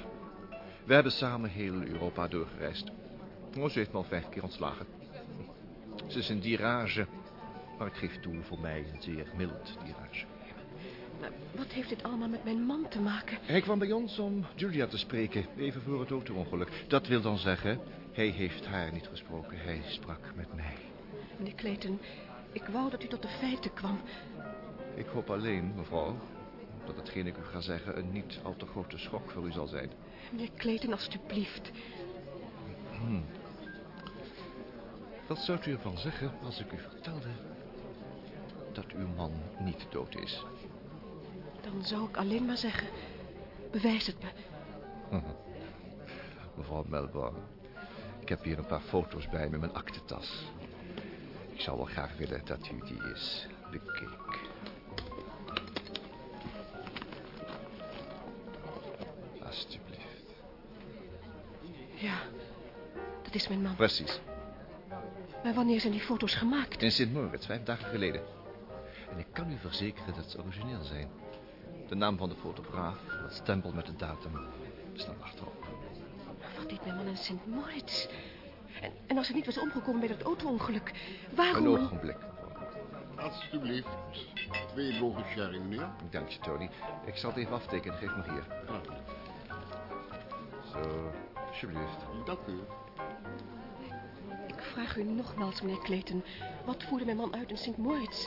We hebben samen heel Europa doorgereisd. Oh, ze heeft me al vijf keer ontslagen. Ze is een dirage. Maar ik geef toe, voor mij een zeer mild dirage. Maar wat heeft dit allemaal met mijn man te maken? Hij kwam bij ons om Julia te spreken, even voor het auto-ongeluk. Dat wil dan zeggen, hij heeft haar niet gesproken, hij sprak met mij. Meneer Clayton, ik wou dat u tot de feiten kwam. Ik hoop alleen, mevrouw, dat hetgeen ik u ga zeggen een niet al te grote schok voor u zal zijn. Meneer Clayton, alstublieft. Hmm. Wat zou u ervan zeggen als ik u vertelde dat uw man niet dood is? Dan zou ik alleen maar zeggen, bewijs het me. Mevrouw Melbourne, ik heb hier een paar foto's bij me in mijn aktentas. Ik zou wel graag willen dat u die eens bekeek. Alsjeblieft. Ja, dat is mijn man. Precies. Maar wanneer zijn die foto's gemaakt? In Sint Moritz, vijf dagen geleden. En ik kan u verzekeren dat ze origineel zijn. De naam van de fotograaf, dat stempel met de datum, staan achterop. Wat deed mijn man in Sint Moritz? En, en als hij niet was omgekomen bij dat auto-ongeluk, waarom... Een ogenblik. Alsjeblieft. Twee droge sherry, meneer. Dank je, Tony. Ik zal het even aftekenen. Geef maar hier. Zo, alsjeblieft. Dank u. Ik vraag u nogmaals, meneer Clayton. Wat voerde mijn man uit in St. Moritz?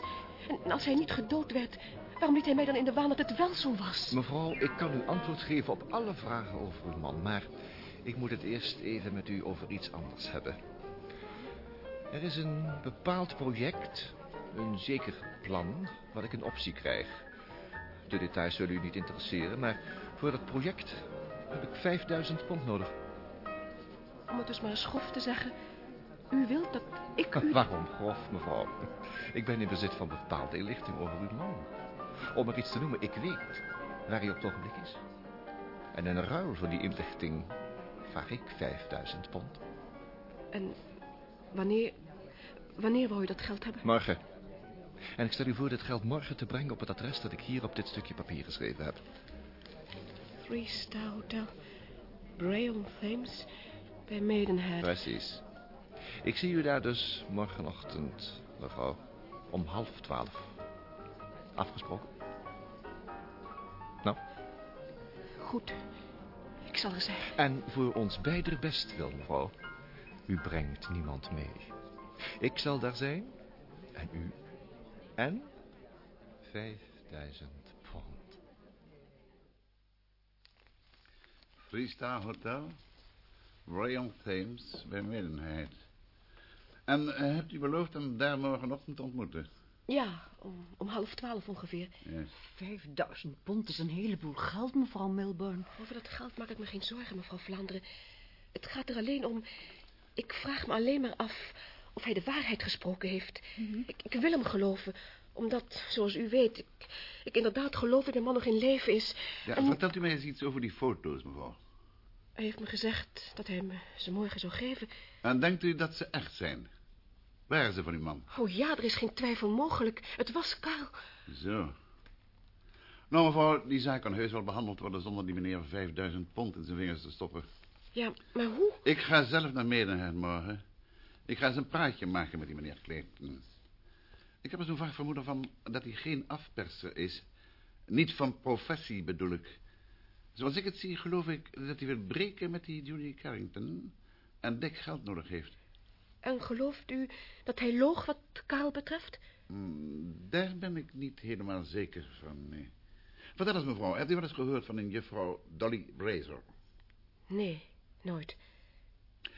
En als hij niet gedood werd, waarom liet hij mij dan in de waan dat het wel zo was? Mevrouw, ik kan u antwoord geven op alle vragen over uw man, maar ik moet het eerst even met u over iets anders hebben. Er is een bepaald project, een zeker plan, wat ik een optie krijg. De details zullen u niet interesseren, maar voor dat project heb ik 5000 pond nodig. Om het dus maar eens grof te zeggen, u wilt dat ik u... Waarom grof, mevrouw? Ik ben in bezit van bepaalde inlichting over uw man. Om er iets te noemen, ik weet waar hij op het ogenblik is. En in ruil voor die inlichting vraag ik 5000 pond. En wanneer... Wanneer wou u dat geld hebben? Morgen. En ik stel u voor dit geld morgen te brengen op het adres dat ik hier op dit stukje papier geschreven heb. Three Star Hotel, Bray on Thames, bij Maidenhead. Precies. Ik zie u daar dus morgenochtend, mevrouw, om half twaalf. Afgesproken? Nou? Goed, zal er zijn. En voor ons beider best wil, mevrouw. U brengt niemand mee. Ik zal daar zijn. En u. En 5000 pond. Freestar Hotel, Royal Thames, bij Middenheid. En eh, hebt u beloofd hem daar morgenochtend te ontmoeten? Ja, om, om half twaalf ongeveer. Ja. 5000 pond is een heleboel geld, mevrouw Milburn. Over dat geld maak ik me geen zorgen, mevrouw Vlaanderen. Het gaat er alleen om... Ik vraag me alleen maar af of hij de waarheid gesproken heeft. ik, ik wil hem geloven, omdat, zoals u weet... Ik, ik inderdaad geloof dat de man nog in leven is. Ja, En vertelt u mij eens iets over die foto's, mevrouw. Hij heeft me gezegd dat hij me ze morgen zou geven. En denkt u dat ze echt zijn? Waar is ze van uw man? Oh ja, er is geen twijfel mogelijk. Het was Karl. Zo. Nou, mevrouw, die zaak kan heus wel behandeld worden... zonder die meneer 5000 pond in zijn vingers te stoppen. Ja, maar hoe? Ik ga zelf naar Medenheid morgen. Ik ga eens een praatje maken met die meneer Clayton. Ik heb er zo'n vaag vermoeden van dat hij geen afperser is. Niet van professie bedoel ik. Zoals ik het zie, geloof ik dat hij wil breken met die Julie Carrington... en dik geld nodig heeft. En gelooft u dat hij loog wat Karl betreft? Hmm, daar ben ik niet helemaal zeker van, nee. Vertel eens, mevrouw, hebt u wel eens gehoord van een juffrouw Dolly Razor? Nee, nooit.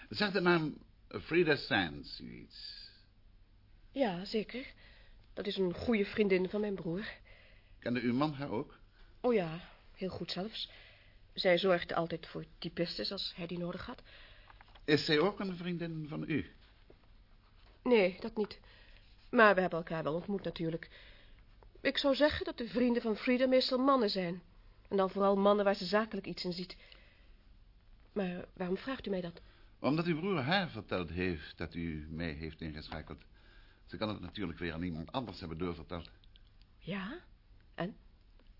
Zegt de naam Frida Sands iets? Ja, zeker. Dat is een goede vriendin van mijn broer. Kende uw man haar ook? Oh ja, heel goed zelfs. Zij zorgde altijd voor typistes als hij die nodig had. Is zij ook een vriendin van u? Nee, dat niet. Maar we hebben elkaar wel ontmoet natuurlijk. Ik zou zeggen dat de vrienden van Frida meestal mannen zijn. En dan vooral mannen waar ze zakelijk iets in ziet. Maar waarom vraagt u mij dat? Omdat uw broer haar verteld heeft dat u mij heeft ingeschakeld. Ze kan het natuurlijk weer aan iemand anders hebben doorverteld. Ja? En?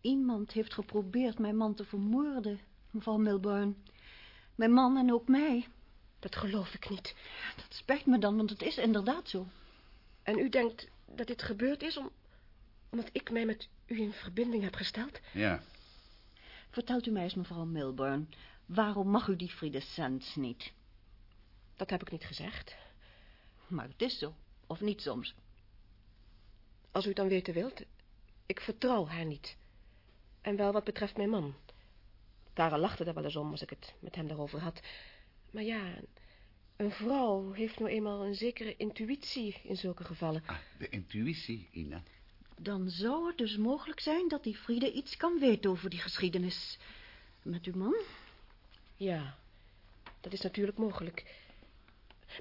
Iemand heeft geprobeerd mijn man te vermoorden, mevrouw Milburn. Mijn man en ook mij. Dat geloof ik niet. Dat spijt me dan, want het is inderdaad zo. En u denkt dat dit gebeurd is om, omdat ik mij met u in verbinding heb gesteld? Ja. Vertelt u mij eens, mevrouw Milburn, waarom mag u die Frida Sands niet? Dat heb ik niet gezegd. Maar het is zo, of niet soms? Als u het dan weten wilt, ik vertrouw haar niet. En wel wat betreft mijn man. Karel lachte er wel eens om als ik het met hem daarover had. Maar ja, een vrouw heeft nou eenmaal een zekere intuïtie in zulke gevallen. De intuïtie, Ina. Dan zou het dus mogelijk zijn dat die Frida iets kan weten over die geschiedenis. Met uw man? Ja, dat is natuurlijk mogelijk.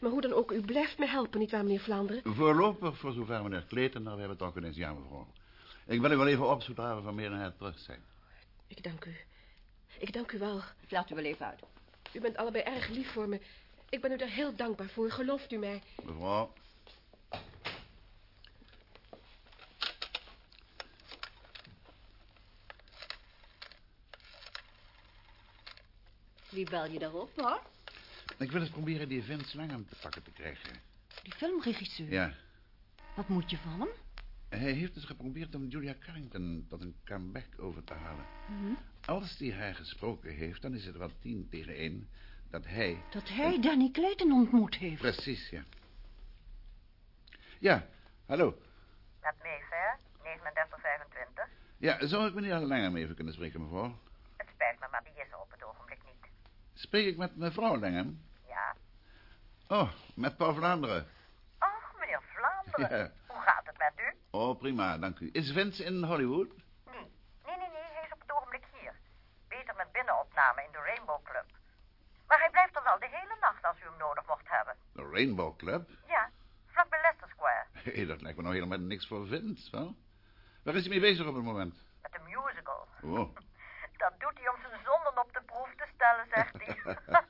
Maar hoe dan ook, u blijft me helpen, nietwaar, meneer Vlaanderen? Voorlopig, voor zover meneer Kleten naar we betrokken is, ja, mevrouw. Ik wil u wel even op zodra we van meerderheid terug zijn. Ik dank u. Ik dank u wel. Ik laat u wel even uit. U bent allebei erg lief voor me. Ik ben u daar heel dankbaar voor, gelooft u mij. Mevrouw. Wie bel je daarop, hoor? Ik wil eens proberen die Vince Langham te pakken te krijgen. Die filmregisseur. Ja. Wat moet je van hem? Hij heeft dus geprobeerd om Julia Carrington tot een comeback over te halen. Mhm. Als hij haar gesproken heeft, dan is het wel tien tegen één dat hij... Dat hij Danny Clayton ontmoet heeft. Precies, ja. Ja, hallo. Met Mayfair, 3925. Ja, zou ik meneer Langham even kunnen spreken, mevrouw? Het spijt me, maar die is er op het ogenblik niet. Spreek ik met mevrouw Langham? Ja. Oh, met Paul Vlaanderen. Och, meneer Vlaanderen. Ja. Hoe gaat het met u? Oh, prima, dank u. Is Vince in Hollywood? Nee. Nee, nee, nee, hij is op het ogenblik hier. Bezig met binnenopname in de Rainbow Club. Maar hij blijft er wel de hele nacht als u hem nodig mocht hebben. De Rainbow Club? Ja, vlak bij Leicester Square. Hé, dat lijkt me nou helemaal niks voor Vince, wel? Waar is hij mee bezig op het moment? Met een musical. Oh, Dat doet hij om zijn zonden op de proef te stellen, zegt hij.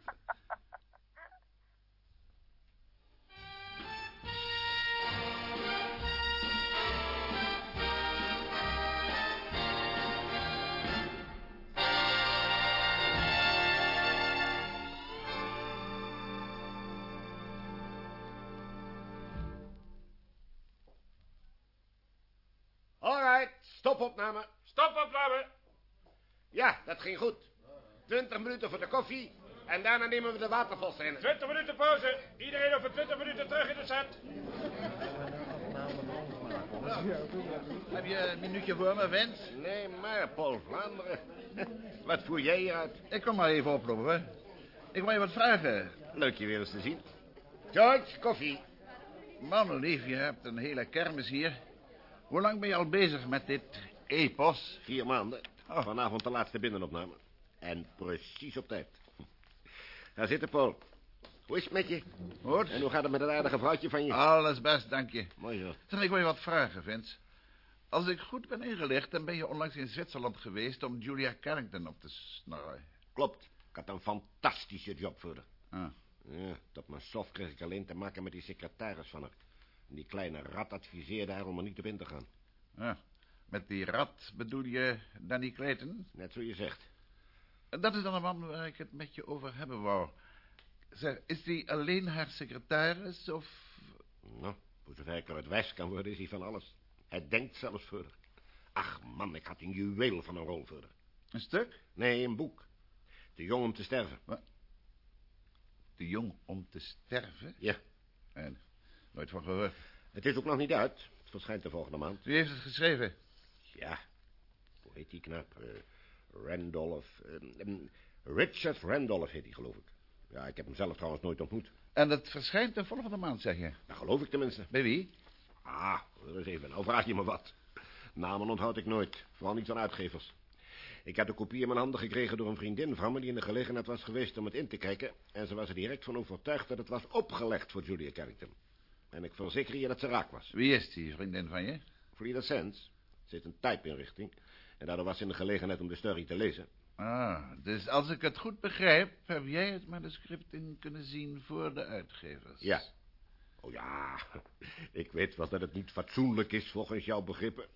stopopname. Stopopname. Ja, dat ging goed. 20 minuten voor de koffie en daarna nemen we de watervalscène. 20 minuten pauze. Iedereen over 20 minuten terug in de set. Heb je een minuutje voor me, Vince? Nee, maar Paul Vlaanderen. Wat voer jij uit? ik kom maar even oplopen, hè. Ik wil je wat vragen. Leuk je weer eens te zien. George, koffie. Man, lief, je hebt een hele kermis hier. Hoe lang ben je al bezig met dit epos? Vier maanden. Vanavond de laatste binnenopname. En precies op tijd. Ga zitten, Paul. Hoe is het met je? Goed. En hoe gaat het met het aardige vrouwtje van je? Alles best, dank je. Mooi zo. Zeg, ik wil je wat vragen, Vince. Als ik goed ben ingelicht, dan ben je onlangs in Zwitserland geweest om Julia Carrington op te snorren. Klopt. Ik had een fantastische job voor haar. Ah. Ja, tot mijn soft kreeg ik alleen te maken met die secretaris van haar. En die kleine rat adviseerde haar om er niet op in te gaan. Ja. Met die rat bedoel je Danny Clayton? Net zo je zegt. Dat is dan een man waar ik het met je over hebben wou. Zeg, is die alleen haar secretaris of... Nou, voor zover ik eruit wijs kan worden, is hij van alles. Hij denkt zelfs haar. Ach man, ik had een juweel van een rol haar. Een stuk? Nee, een boek. Te jong om te sterven. Te jong om te sterven? Ja. En, nooit van gehoord. Het is ook nog niet uit. Het verschijnt de volgende maand. Wie heeft het geschreven? Ja. Hoe heet die knap? Eh, Randolph. eh, em, Richard Randolph heet hij, geloof ik. Ja, ik heb hem zelf trouwens nooit ontmoet. En het verschijnt de volgende maand, zeg je? Dat geloof ik tenminste. Bij wie? Ah, hoor eens even. Nou vraag je me wat. Namen onthoud ik nooit. Vooral niet van uitgevers. Ik had de kopie in mijn handen gekregen door een vriendin van me... die in de gelegenheid was geweest om het in te kijken... en ze was er direct van overtuigd dat het was opgelegd voor Julia Carrington. En ik verzeker je dat ze raak was. Wie is die vriendin van je? Frida Sands. Ze heeft een type-inrichting... en daardoor was ze in de gelegenheid om de story te lezen. Ah, dus als ik het goed begrijp... heb jij het manuscript in kunnen zien voor de uitgevers? Ja. Oh ja, ik weet wel dat het niet fatsoenlijk is volgens jouw begrippen.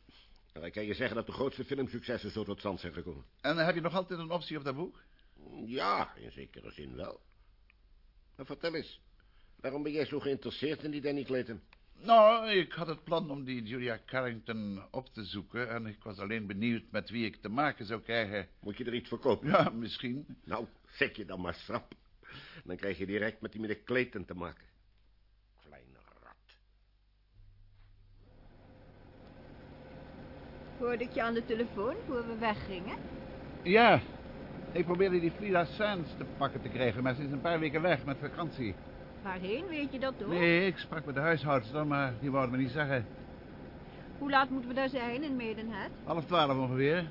Maar ik kan je zeggen dat de grootste filmsuccessen zo tot stand zijn gekomen. En heb je nog altijd een optie op dat boek? Ja, in zekere zin wel. Maar vertel eens, waarom ben jij zo geïnteresseerd in die Danny Clayton? Nou, ik had het plan om die Julia Carrington op te zoeken... en ik was alleen benieuwd met wie ik te maken zou krijgen. Moet je er iets voor kopen? Ja, misschien. Nou, zet je dan maar schrap. Dan krijg je direct met die meneer Clayton te maken. Kleine rat. Hoorde ik je aan de telefoon voor we weggingen? Ja, ik probeerde die Frida Sands te pakken te krijgen... maar ze is een paar weken weg met vakantie. Waarheen, weet je dat toch? Nee, ik sprak met de huishoudster, maar die wou het me niet zeggen. Hoe laat moeten we daar zijn in Maidenhead? Half twaalf ongeveer.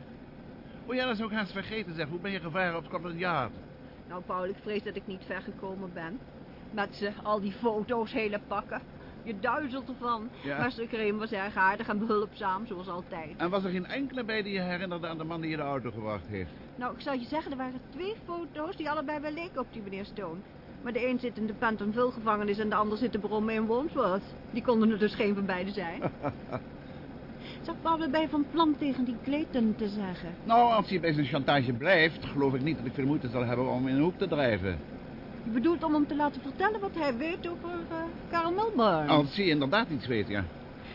Oh ja, dat is ook haast vergeten, zeg. Hoe ben je gevaren op Scotland Yard? Nou, Paul, ik vrees dat ik niet ver gekomen ben. Met ze, al die foto's, hele pakken. Je duizelt ervan. Ja. Maar ze Kreem was erg aardig en behulpzaam, zoals altijd. En was er geen enkele bij die je herinnerde aan de man die je de auto gebracht heeft? Nou, ik zal je zeggen, er waren twee foto's die allebei wel leken op die meneer Stone. Maar de een zit in de Pentonville gevangenis en de ander zit te brommen in Wandsworth. Die konden er dus geen van beiden zijn. Zag Paul erbij van plan tegen die Clayton te zeggen? nou, als hij bij zijn chantage blijft, geloof ik niet dat ik veel moeite zal hebben om in een hoek te drijven. Je bedoelt om hem te laten vertellen wat hij weet over Karl Milburn? Als hij inderdaad iets weet, ja.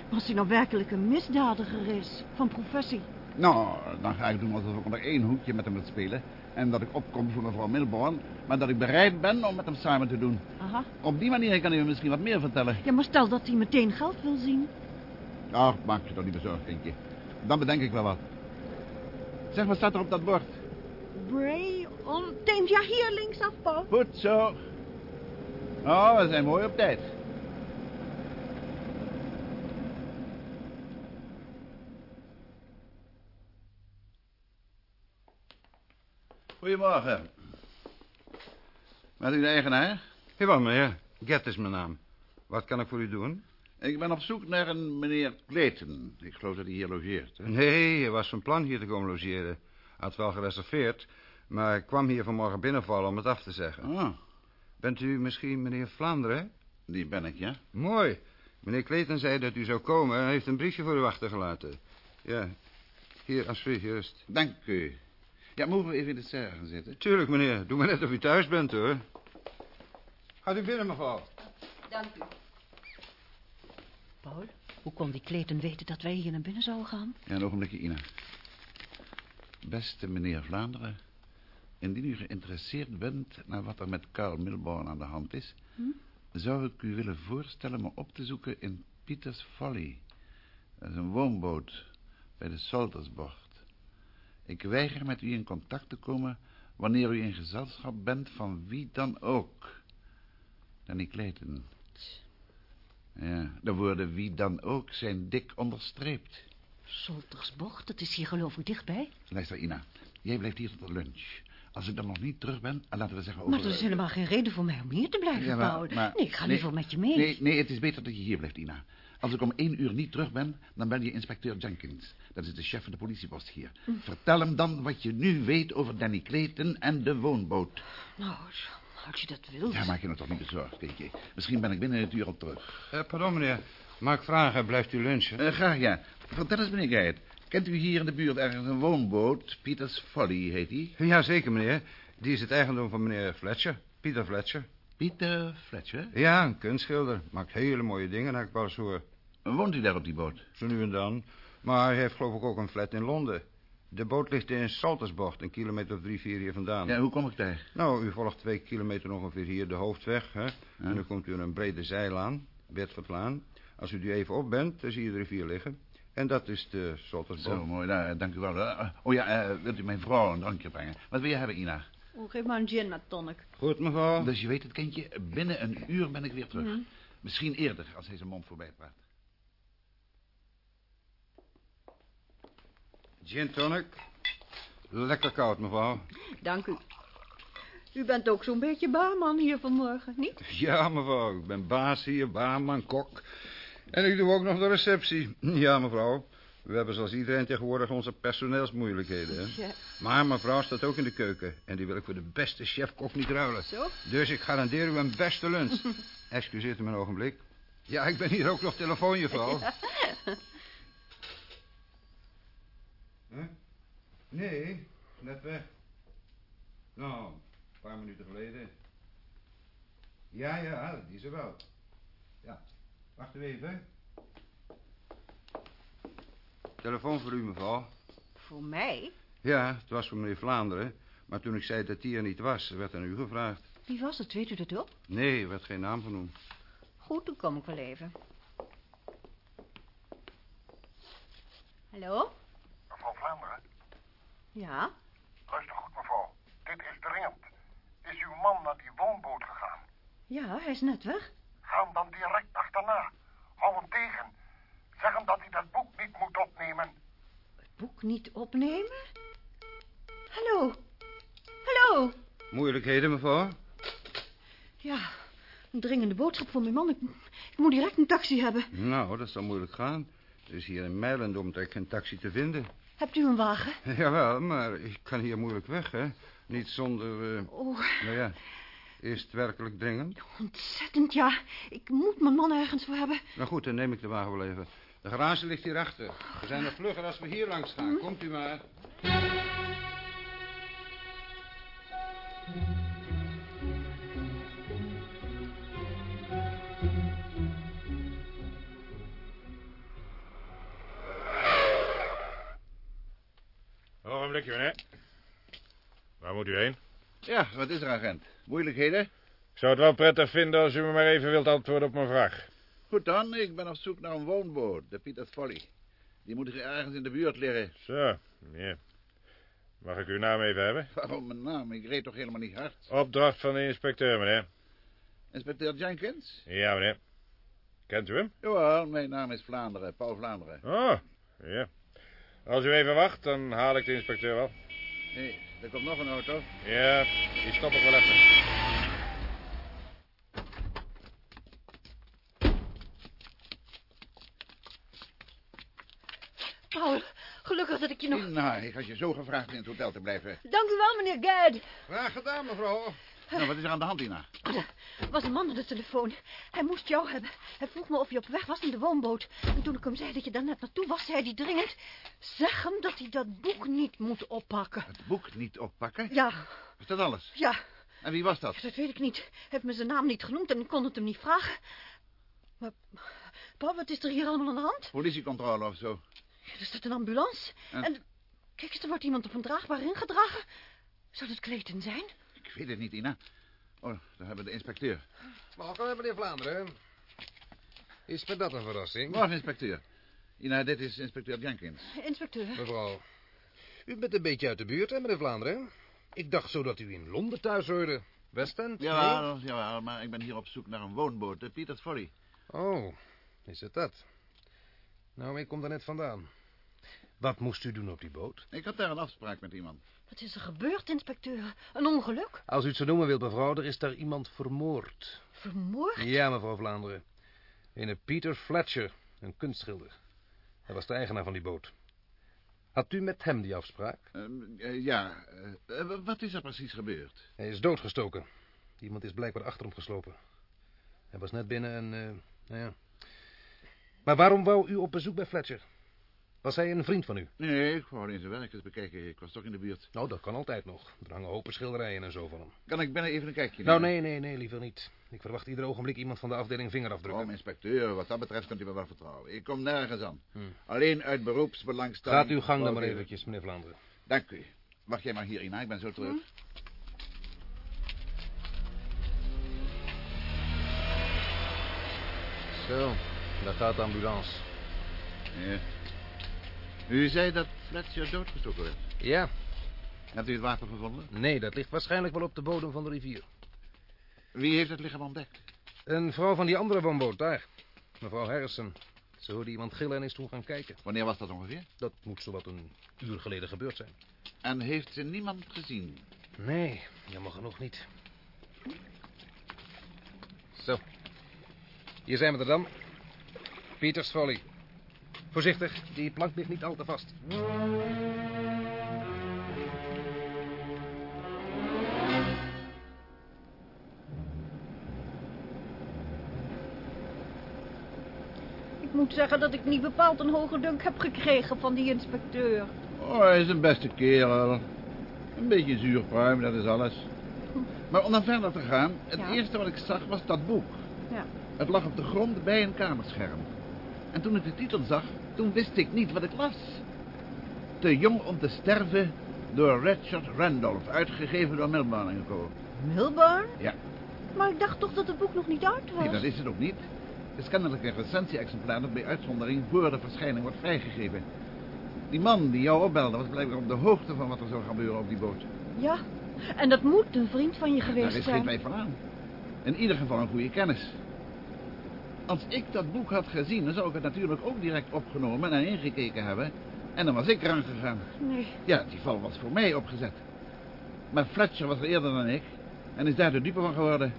Maar Als hij nou werkelijk een misdadiger is, van professie. Nou, dan ga ik doen alsof ik onder één hoekje met hem wil spelen. En dat ik opkom voor mevrouw Milborn. Maar dat ik bereid ben om met hem samen te doen. Aha. Op die manier kan hij me misschien wat meer vertellen. Ja, maar stel dat hij meteen geld wil zien. Ach, maak je toch niet bezorgd, kindje. Dan bedenk ik wel wat. Zeg, wat staat er op dat bord? Bray on Thames. Ja, hier linksaf, Paul. Goed zo. Oh, we zijn mooi op tijd. Goedemorgen. Bent u de eigenaar? Jawel, meneer. Get is mijn naam. Wat kan ik voor u doen? Ik ben op zoek naar een meneer Clayton. Ik geloof dat hij hier logeert. Hè? Nee, hij was van plan hier te komen logeren. Hij had wel gereserveerd, maar ik kwam hier vanmorgen binnenvallen om het af te zeggen. Oh. Bent u misschien meneer Vlaanderen? Die ben ik, ja. Mooi. Meneer Clayton zei dat u zou komen en heeft een briefje voor u achtergelaten. Ja, hier, alsjeblieft, juist. Dank u. Ja, mogen we even in de serre gaan zitten? Tuurlijk, meneer. Doe maar net of u thuis bent, hoor. Gaat u binnen, mevrouw. Dank u. Paul, hoe kon die Clayton weten dat wij hier naar binnen zouden gaan? Ja, een ogenblikje, Ina. Beste meneer Vlaanderen, indien u geïnteresseerd bent naar wat er met Carl Milborn aan de hand is, Hm? zou ik u willen voorstellen me op te zoeken in Pieters Folly. Dat is een woonboot bij de Saltersbocht. Ik weiger met u in contact te komen wanneer u in gezelschap bent van wie dan ook. Danny Clayton. Ja, de woorden wie dan ook zijn dik onderstreept. Soltersbocht, dat is hier geloof ik dichtbij. Luister, Ina. Jij blijft hier tot de lunch. Als ik dan nog niet terug ben, laten we zeggen over... Maar er is helemaal geen reden voor mij om hier te blijven, Ja, maar- Paul. maar- nee, ik ga nee, liever met je mee. Nee, nee, het is beter dat je hier blijft, Ina. Als ik om één uur niet terug ben, dan ben je inspecteur Jenkins. Dat is de chef van de politiepost hier. Hm. Vertel hem dan wat je nu weet over Danny Clayton en de woonboot. Nou, als je dat wilt. Ja, maak je nou toch niet bezorgd, kindje. Misschien ben ik binnen het uur al terug. Eh, pardon, meneer. Mag ik vragen, blijft u lunchen? Eh, graag, ja. Vertel eens, meneer Geit. Kent u hier in de buurt ergens een woonboot? Peters Folly heet die. Ja, zeker, meneer. Die is het eigendom van meneer Fletcher. Pieter Fletcher. Pieter Fletcher? Ja, een kunstschilder. Maakt hele mooie dingen, heb ik wel eens hoor. Woont u daar op die boot? Zo nu en dan. Maar hij heeft geloof ik ook een flat in Londen. De boot ligt in Saltersbocht, een kilometer of drie, vier hier vandaan. Ja, hoe kom ik daar? Nou, u volgt twee kilometer ongeveer hier de hoofdweg, hè. En dan komt u aan een brede zijlaan, Bedfordlaan. Als u die even op bent, dan zie je de rivier liggen. En dat is de Saltersbocht. Zo, mooi. Nou, dank u wel. Eh, Oh ja, eh, wilt u mijn vrouw een drankje brengen? Wat wil je hebben, Ina? Oh, geef maar een gin met tonic. Goed, mevrouw. Dus je weet het, kindje, binnen een uur ben ik weer terug. Mhm. Misschien eerder, als hij zijn mond voorbij praat. Gin tonic. Lekker koud, mevrouw. Dank u. U bent ook zo'n beetje baarman hier vanmorgen, niet? Ja, mevrouw. Ik ben baas hier, baarman, kok. En ik doe ook nog de receptie. Ja, mevrouw. We hebben zoals iedereen tegenwoordig onze personeelsmoeilijkheden. Hè? Ja. Maar mevrouw staat ook in de keuken. En die wil ik voor de beste chef-kok niet ruilen. Zo? Dus ik garandeer u een beste lunch. Excuseert u me een ogenblik. Ja, ik ben hier ook nog telefoonjuffrouw. Huh? Nee, net weg. Nou, een paar minuten geleden. Ja, ja, die is er wel. Ja, wacht u even. Telefoon voor u, mevrouw. Voor mij? Ja, het was voor meneer Vlaanderen. Maar toen ik zei dat die er niet was, werd aan u gevraagd. Wie was het, weet u dat ook? Nee, er werd geen naam genoemd. Goed, dan kom ik wel even. Hallo? Mevrouw Vlaanderen, Ja? luister goed mevrouw. Dit is dringend. Is uw man naar die woonboot gegaan? Ja, hij is net weg. Ga hem dan direct achterna. Hou hem tegen. Zeg hem dat hij dat boek niet moet opnemen. Boek niet opnemen? Hallo? Hallo? Moeilijkheden, mevrouw? Ja, een dringende boodschap voor mijn man. Ik, ik moet direct een taxi hebben. Nou, dat zal moeilijk gaan. Er is hier in Meiland geen taxi te vinden. Hebt u een wagen? Jawel, maar ik kan hier moeilijk weg, hè. Niet zonder... eh, Oh, Nou ja, is het werkelijk dringend? ontzettend ja. Ik moet mijn man ergens voor hebben. Nou goed, dan neem ik de wagen wel even. De garage ligt hierachter. We zijn nog vlugger als we hier langs gaan. Komt u maar. Ogenblikje, meneer. Waar moet u heen? Ja, wat is er, agent? Moeilijkheden? Ik zou het wel prettig vinden als u me maar even wilt antwoorden op mijn vraag. Goed dan, ik ben op zoek naar een woonboot, de Pieters Folly. Die moet hier ergens in de buurt liggen. Zo, ja. Mag ik uw naam even hebben? Waarom mijn naam? Ik reed toch helemaal niet hard? Opdracht van de inspecteur, meneer. Inspecteur Jenkins? Ja, meneer. Kent u hem? Jawel, mijn naam is Vlaanderen, Paul Vlaanderen. Oh, ja. Als u even wacht, dan haal ik de inspecteur wel. Hé, hey, er komt nog een auto. Ja, die stop ik wel even. Paul, gelukkig dat ik je nog... Nou, ik had je zo gevraagd in het hotel te blijven. Dank u wel, meneer Gad. Graag gedaan, mevrouw. Nou, wat is er aan de hand, Ina? Er was een man aan de telefoon. Hij moest jou hebben. Hij vroeg me of je op weg was in de woonboot. En toen ik hem zei dat je daar net naartoe was, zei hij dringend... Zeg hem dat hij dat boek niet moet oppakken. Het boek niet oppakken? Ja. Is dat alles? Ja. En wie was dat? Dat weet ik niet. Hij heeft me zijn naam niet genoemd en ik kon het hem niet vragen. Maar, Paul, wat is er hier allemaal aan de hand? Politiecontrole of zo. Er staat een ambulance. En- En... Kijk eens, er wordt iemand op een draagbaar ingedragen. Zou dat Clayton zijn? Ik weet het niet, Ina. Oh, daar hebben we de inspecteur. Morgen, meneer Vlaanderen. Is me dat een verrassing? Morgen, inspecteur. Ina, dit is inspecteur Jenkins. Inspecteur. Mevrouw, u bent een beetje uit de buurt, hè, meneer Vlaanderen? Ik dacht zo dat u in Londen thuis hoorde. West End? Ja, ja, maar ik ben hier op zoek naar een woonboot, de Pieters Folly. Oh, is het dat? Nou, ik kom daar net vandaan. Wat moest u doen op die boot? Ik had daar een afspraak met iemand. Wat is er gebeurd, inspecteur? Een ongeluk? Als u het zo noemen wilt, mevrouw, er is daar iemand vermoord. Vermoord? Ja, mevrouw Vlaanderen. Een Peter Fletcher, een kunstschilder. Hij was de eigenaar van die boot. Had u met hem die afspraak? Ehm, eh, ja, eh, eh, wat is er precies gebeurd? Hij is doodgestoken. Iemand is blijkbaar achter hem geslopen. Hij was net binnen en, eh, nou ja. Maar waarom wou u op bezoek bij Fletcher? Was hij een vriend van u? Nee, ik wou alleen zijn werk eens bekijken. Ik was toch in de buurt. Nou, dat kan altijd nog. Er hangen hopen schilderijen en zo van hem. Kan ik binnen even een kijkje Nou, nemen? nee, nee, nee, liever niet. Ik verwacht ieder ogenblik iemand van de afdeling vingerafdrukken. Oh, inspecteur, wat dat betreft kunt u me wel vertrouwen. Ik kom nergens aan. Hm. Alleen uit beroepsbelangstelling. Gaat uw gang dan maar eventjes, meneer Vlaanderen. Dank u. Wacht jij maar hier, Ina. Ik ben zo terug. Zo, daar gaat de ambulance. Ja. U zei dat Fletcher doodgestoken werd. Ja. Hebt u het wapen gevonden? Nee, dat ligt waarschijnlijk wel op de bodem van de rivier. Wie heeft het lichaam ontdekt? Een vrouw van die andere woonboot, daar. Mevrouw Harrison. Ze hoorde iemand gillen en is toen gaan kijken. Wanneer was dat ongeveer? Dat moet zowat een uur geleden gebeurd zijn. En heeft ze niemand gezien? Nee, jammer genoeg niet. Zo. Hier zijn we er dan. Pieters Folly. Voorzichtig, die plank ligt niet al te vast. Ik moet zeggen dat ik niet bepaald een hoge dunk heb gekregen van die inspecteur. Oh, hij is een beste kerel. Een beetje zuurpruim, dat is alles. Maar om dan verder te gaan, het Ja. eerste wat ik zag was dat boek. Ja. Het lag op de grond bij een kamerscherm. En toen ik de titel zag, toen wist ik niet wat ik las. Te jong om te sterven door Richard Randolph, uitgegeven door Milburn Co. Milburn? Ja, Maar ik dacht toch dat het boek nog niet uit was? nee, dat is het ook niet. Het is kennelijk een recensie-exemplaar dat bij uitzondering voor de verschijning wordt vrijgegeven. Die man die jou opbelde was blijkbaar op de hoogte van wat er zou gebeuren op die boot. Ja, en dat moet een vriend van je Daar geweest is geen zijn. twijfel aan. In ieder geval een goede kennis. Als ik dat boek had gezien, dan zou ik het natuurlijk ook direct opgenomen en ingekeken hebben. En dan was ik eraan gegaan. Nee, Ja, die val was voor mij opgezet. Maar Fletcher was er eerder dan ik en is daar de dupe van geworden.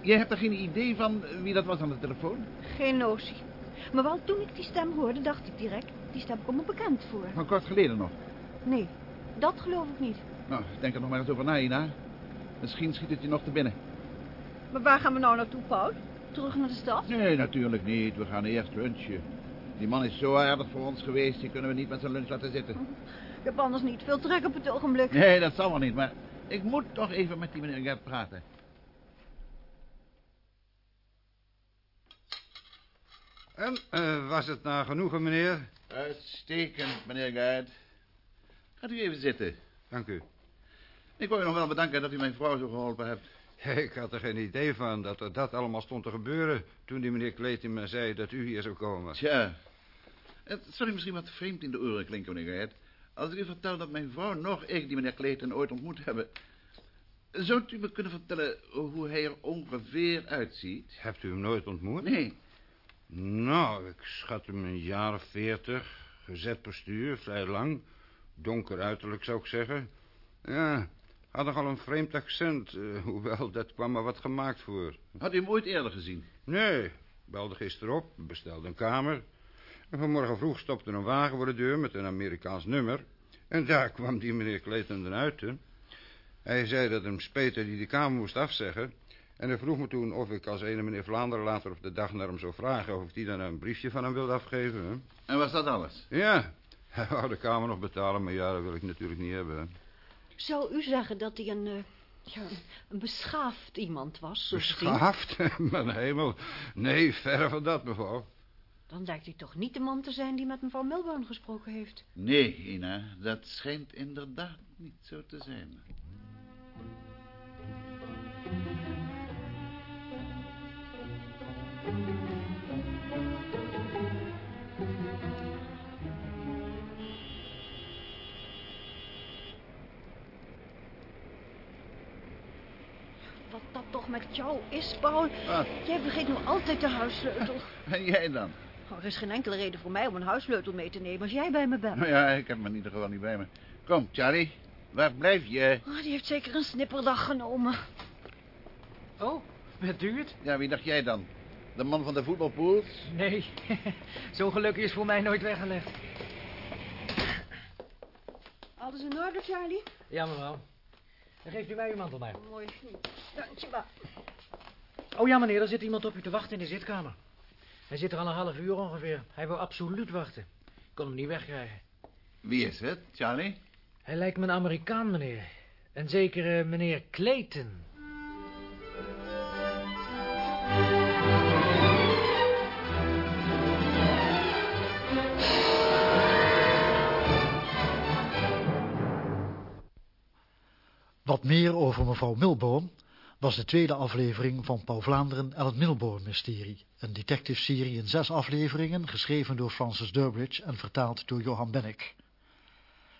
Jij hebt er geen idee van wie dat was aan de telefoon? geen notie. Maar wel toen ik die stem hoorde, dacht ik direct... die stem komt me bekend voor. Van kort geleden nog. Nee, dat geloof ik niet. Nou, denk er nog maar eens over na, Ina. Misschien schiet het je nog te binnen. Maar waar gaan we nou naartoe, Paul? Terug naar de stad? Nee, natuurlijk niet. We gaan eerst lunchen. Die man is zo aardig voor ons geweest, die kunnen we niet met zijn lunch laten zitten. Ik heb anders niet veel trek op het ogenblik. Nee, dat zal wel niet, maar ik moet toch even met die meneer Gert praten. En, eh, was het nou genoegen, meneer? Uitstekend, meneer Gert. Gaat u even zitten. Dank u. Ik wil u nog wel bedanken dat u mijn vrouw zo geholpen hebt. Ik had er geen idee van dat er dat allemaal stond te gebeuren... toen die meneer Clayton me zei dat u hier zou komen. Tja, het zal u misschien wat vreemd in de oren klinken, meneer Geert. Als ik u vertel dat mijn vrouw nog ik die meneer Clayton ooit ontmoet hebben... Zou u me kunnen vertellen hoe hij er ongeveer uitziet? Hebt u hem nooit ontmoet? Nee. Nou, ik schat hem een jaar of veertig. Gezet postuur, vrij lang. Donker uiterlijk, zou ik zeggen. Ja, had nogal een vreemd accent. eh, hoewel, dat kwam maar wat gemaakt voor. Had u hem ooit eerder gezien? Nee, belde gisteren op, bestelde een kamer. En vanmorgen vroeg stopte een wagen voor de deur met een Amerikaans nummer. En daar kwam die meneer Clayton dan uit, hè. Hij zei dat hem dat hij de kamer moest afzeggen. En hij vroeg me toen of ik als ene meneer Vlaanderen later op de dag naar hem zou vragen... of hij dan een briefje van hem wilde afgeven. Hè? En was dat alles? Ja, hij wou de kamer nog betalen, maar ja, dat wil ik natuurlijk niet hebben. hè. Zou u zeggen dat hij een, eh, ja, een beschaafd iemand was? Beschaafd? Mijn hemel. Nee, verre van dat, mevrouw. Dan lijkt hij toch niet de man te zijn die met mevrouw Milburn gesproken heeft. Nee, Ina, dat schijnt inderdaad niet zo te zijn. Met jou is, Paul. Wat? Jij vergeet nu altijd de huissleutel. En jij dan? Oh, er is geen enkele reden voor mij om een huissleutel mee te nemen als jij bij me bent. Nou ja, ik heb hem in ieder geval niet bij me. Kom, Charlie, waar blijf je? Oh, die heeft zeker een snipperdag genomen. Oh, u het? Ja, wie dacht jij dan? De man van de voetbalpools? Nee, zo'n geluk is voor mij nooit weggelegd. Alles in orde, Charlie? Ja, mevrouw. Dan geeft u mij uw mantel maar. Mooi. Dank je wel. Oh ja, meneer, er zit iemand op u te wachten in de zitkamer. Hij zit er al een half uur ongeveer. Hij wil absoluut wachten. Ik kon hem niet wegkrijgen. Wie is het, Charlie? Hij lijkt me een Amerikaan, meneer. En zeker eh, meneer Clayton. Wat meer over mevrouw Milbourne was de tweede aflevering van Paul Vlaanderen en het Milbourne-mysterie. Een detective-serie in zes afleveringen, geschreven door Francis Durbridge en vertaald door Johan Bennick.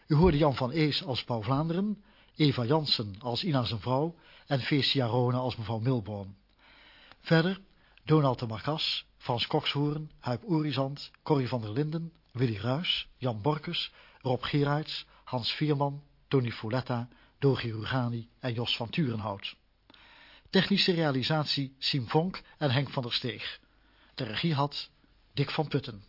U hoorde Jan van Ees als Paul Vlaanderen, Eva Jansen als Ina zijn vrouw en Feestia Rone als mevrouw Milbourne. Verder Donald de Marcas, Frans Kokshoorn, Huip Oerizant, Corrie van der Linden, Willy Ruys, Jan Borkes, Rob Gerards, Hans Vierman, Tony Folletta, Dogi Rugani en Jos van Turenhout. Technische realisatie Siem Vonk en Henk van der Steeg. De regie had Dick van Putten.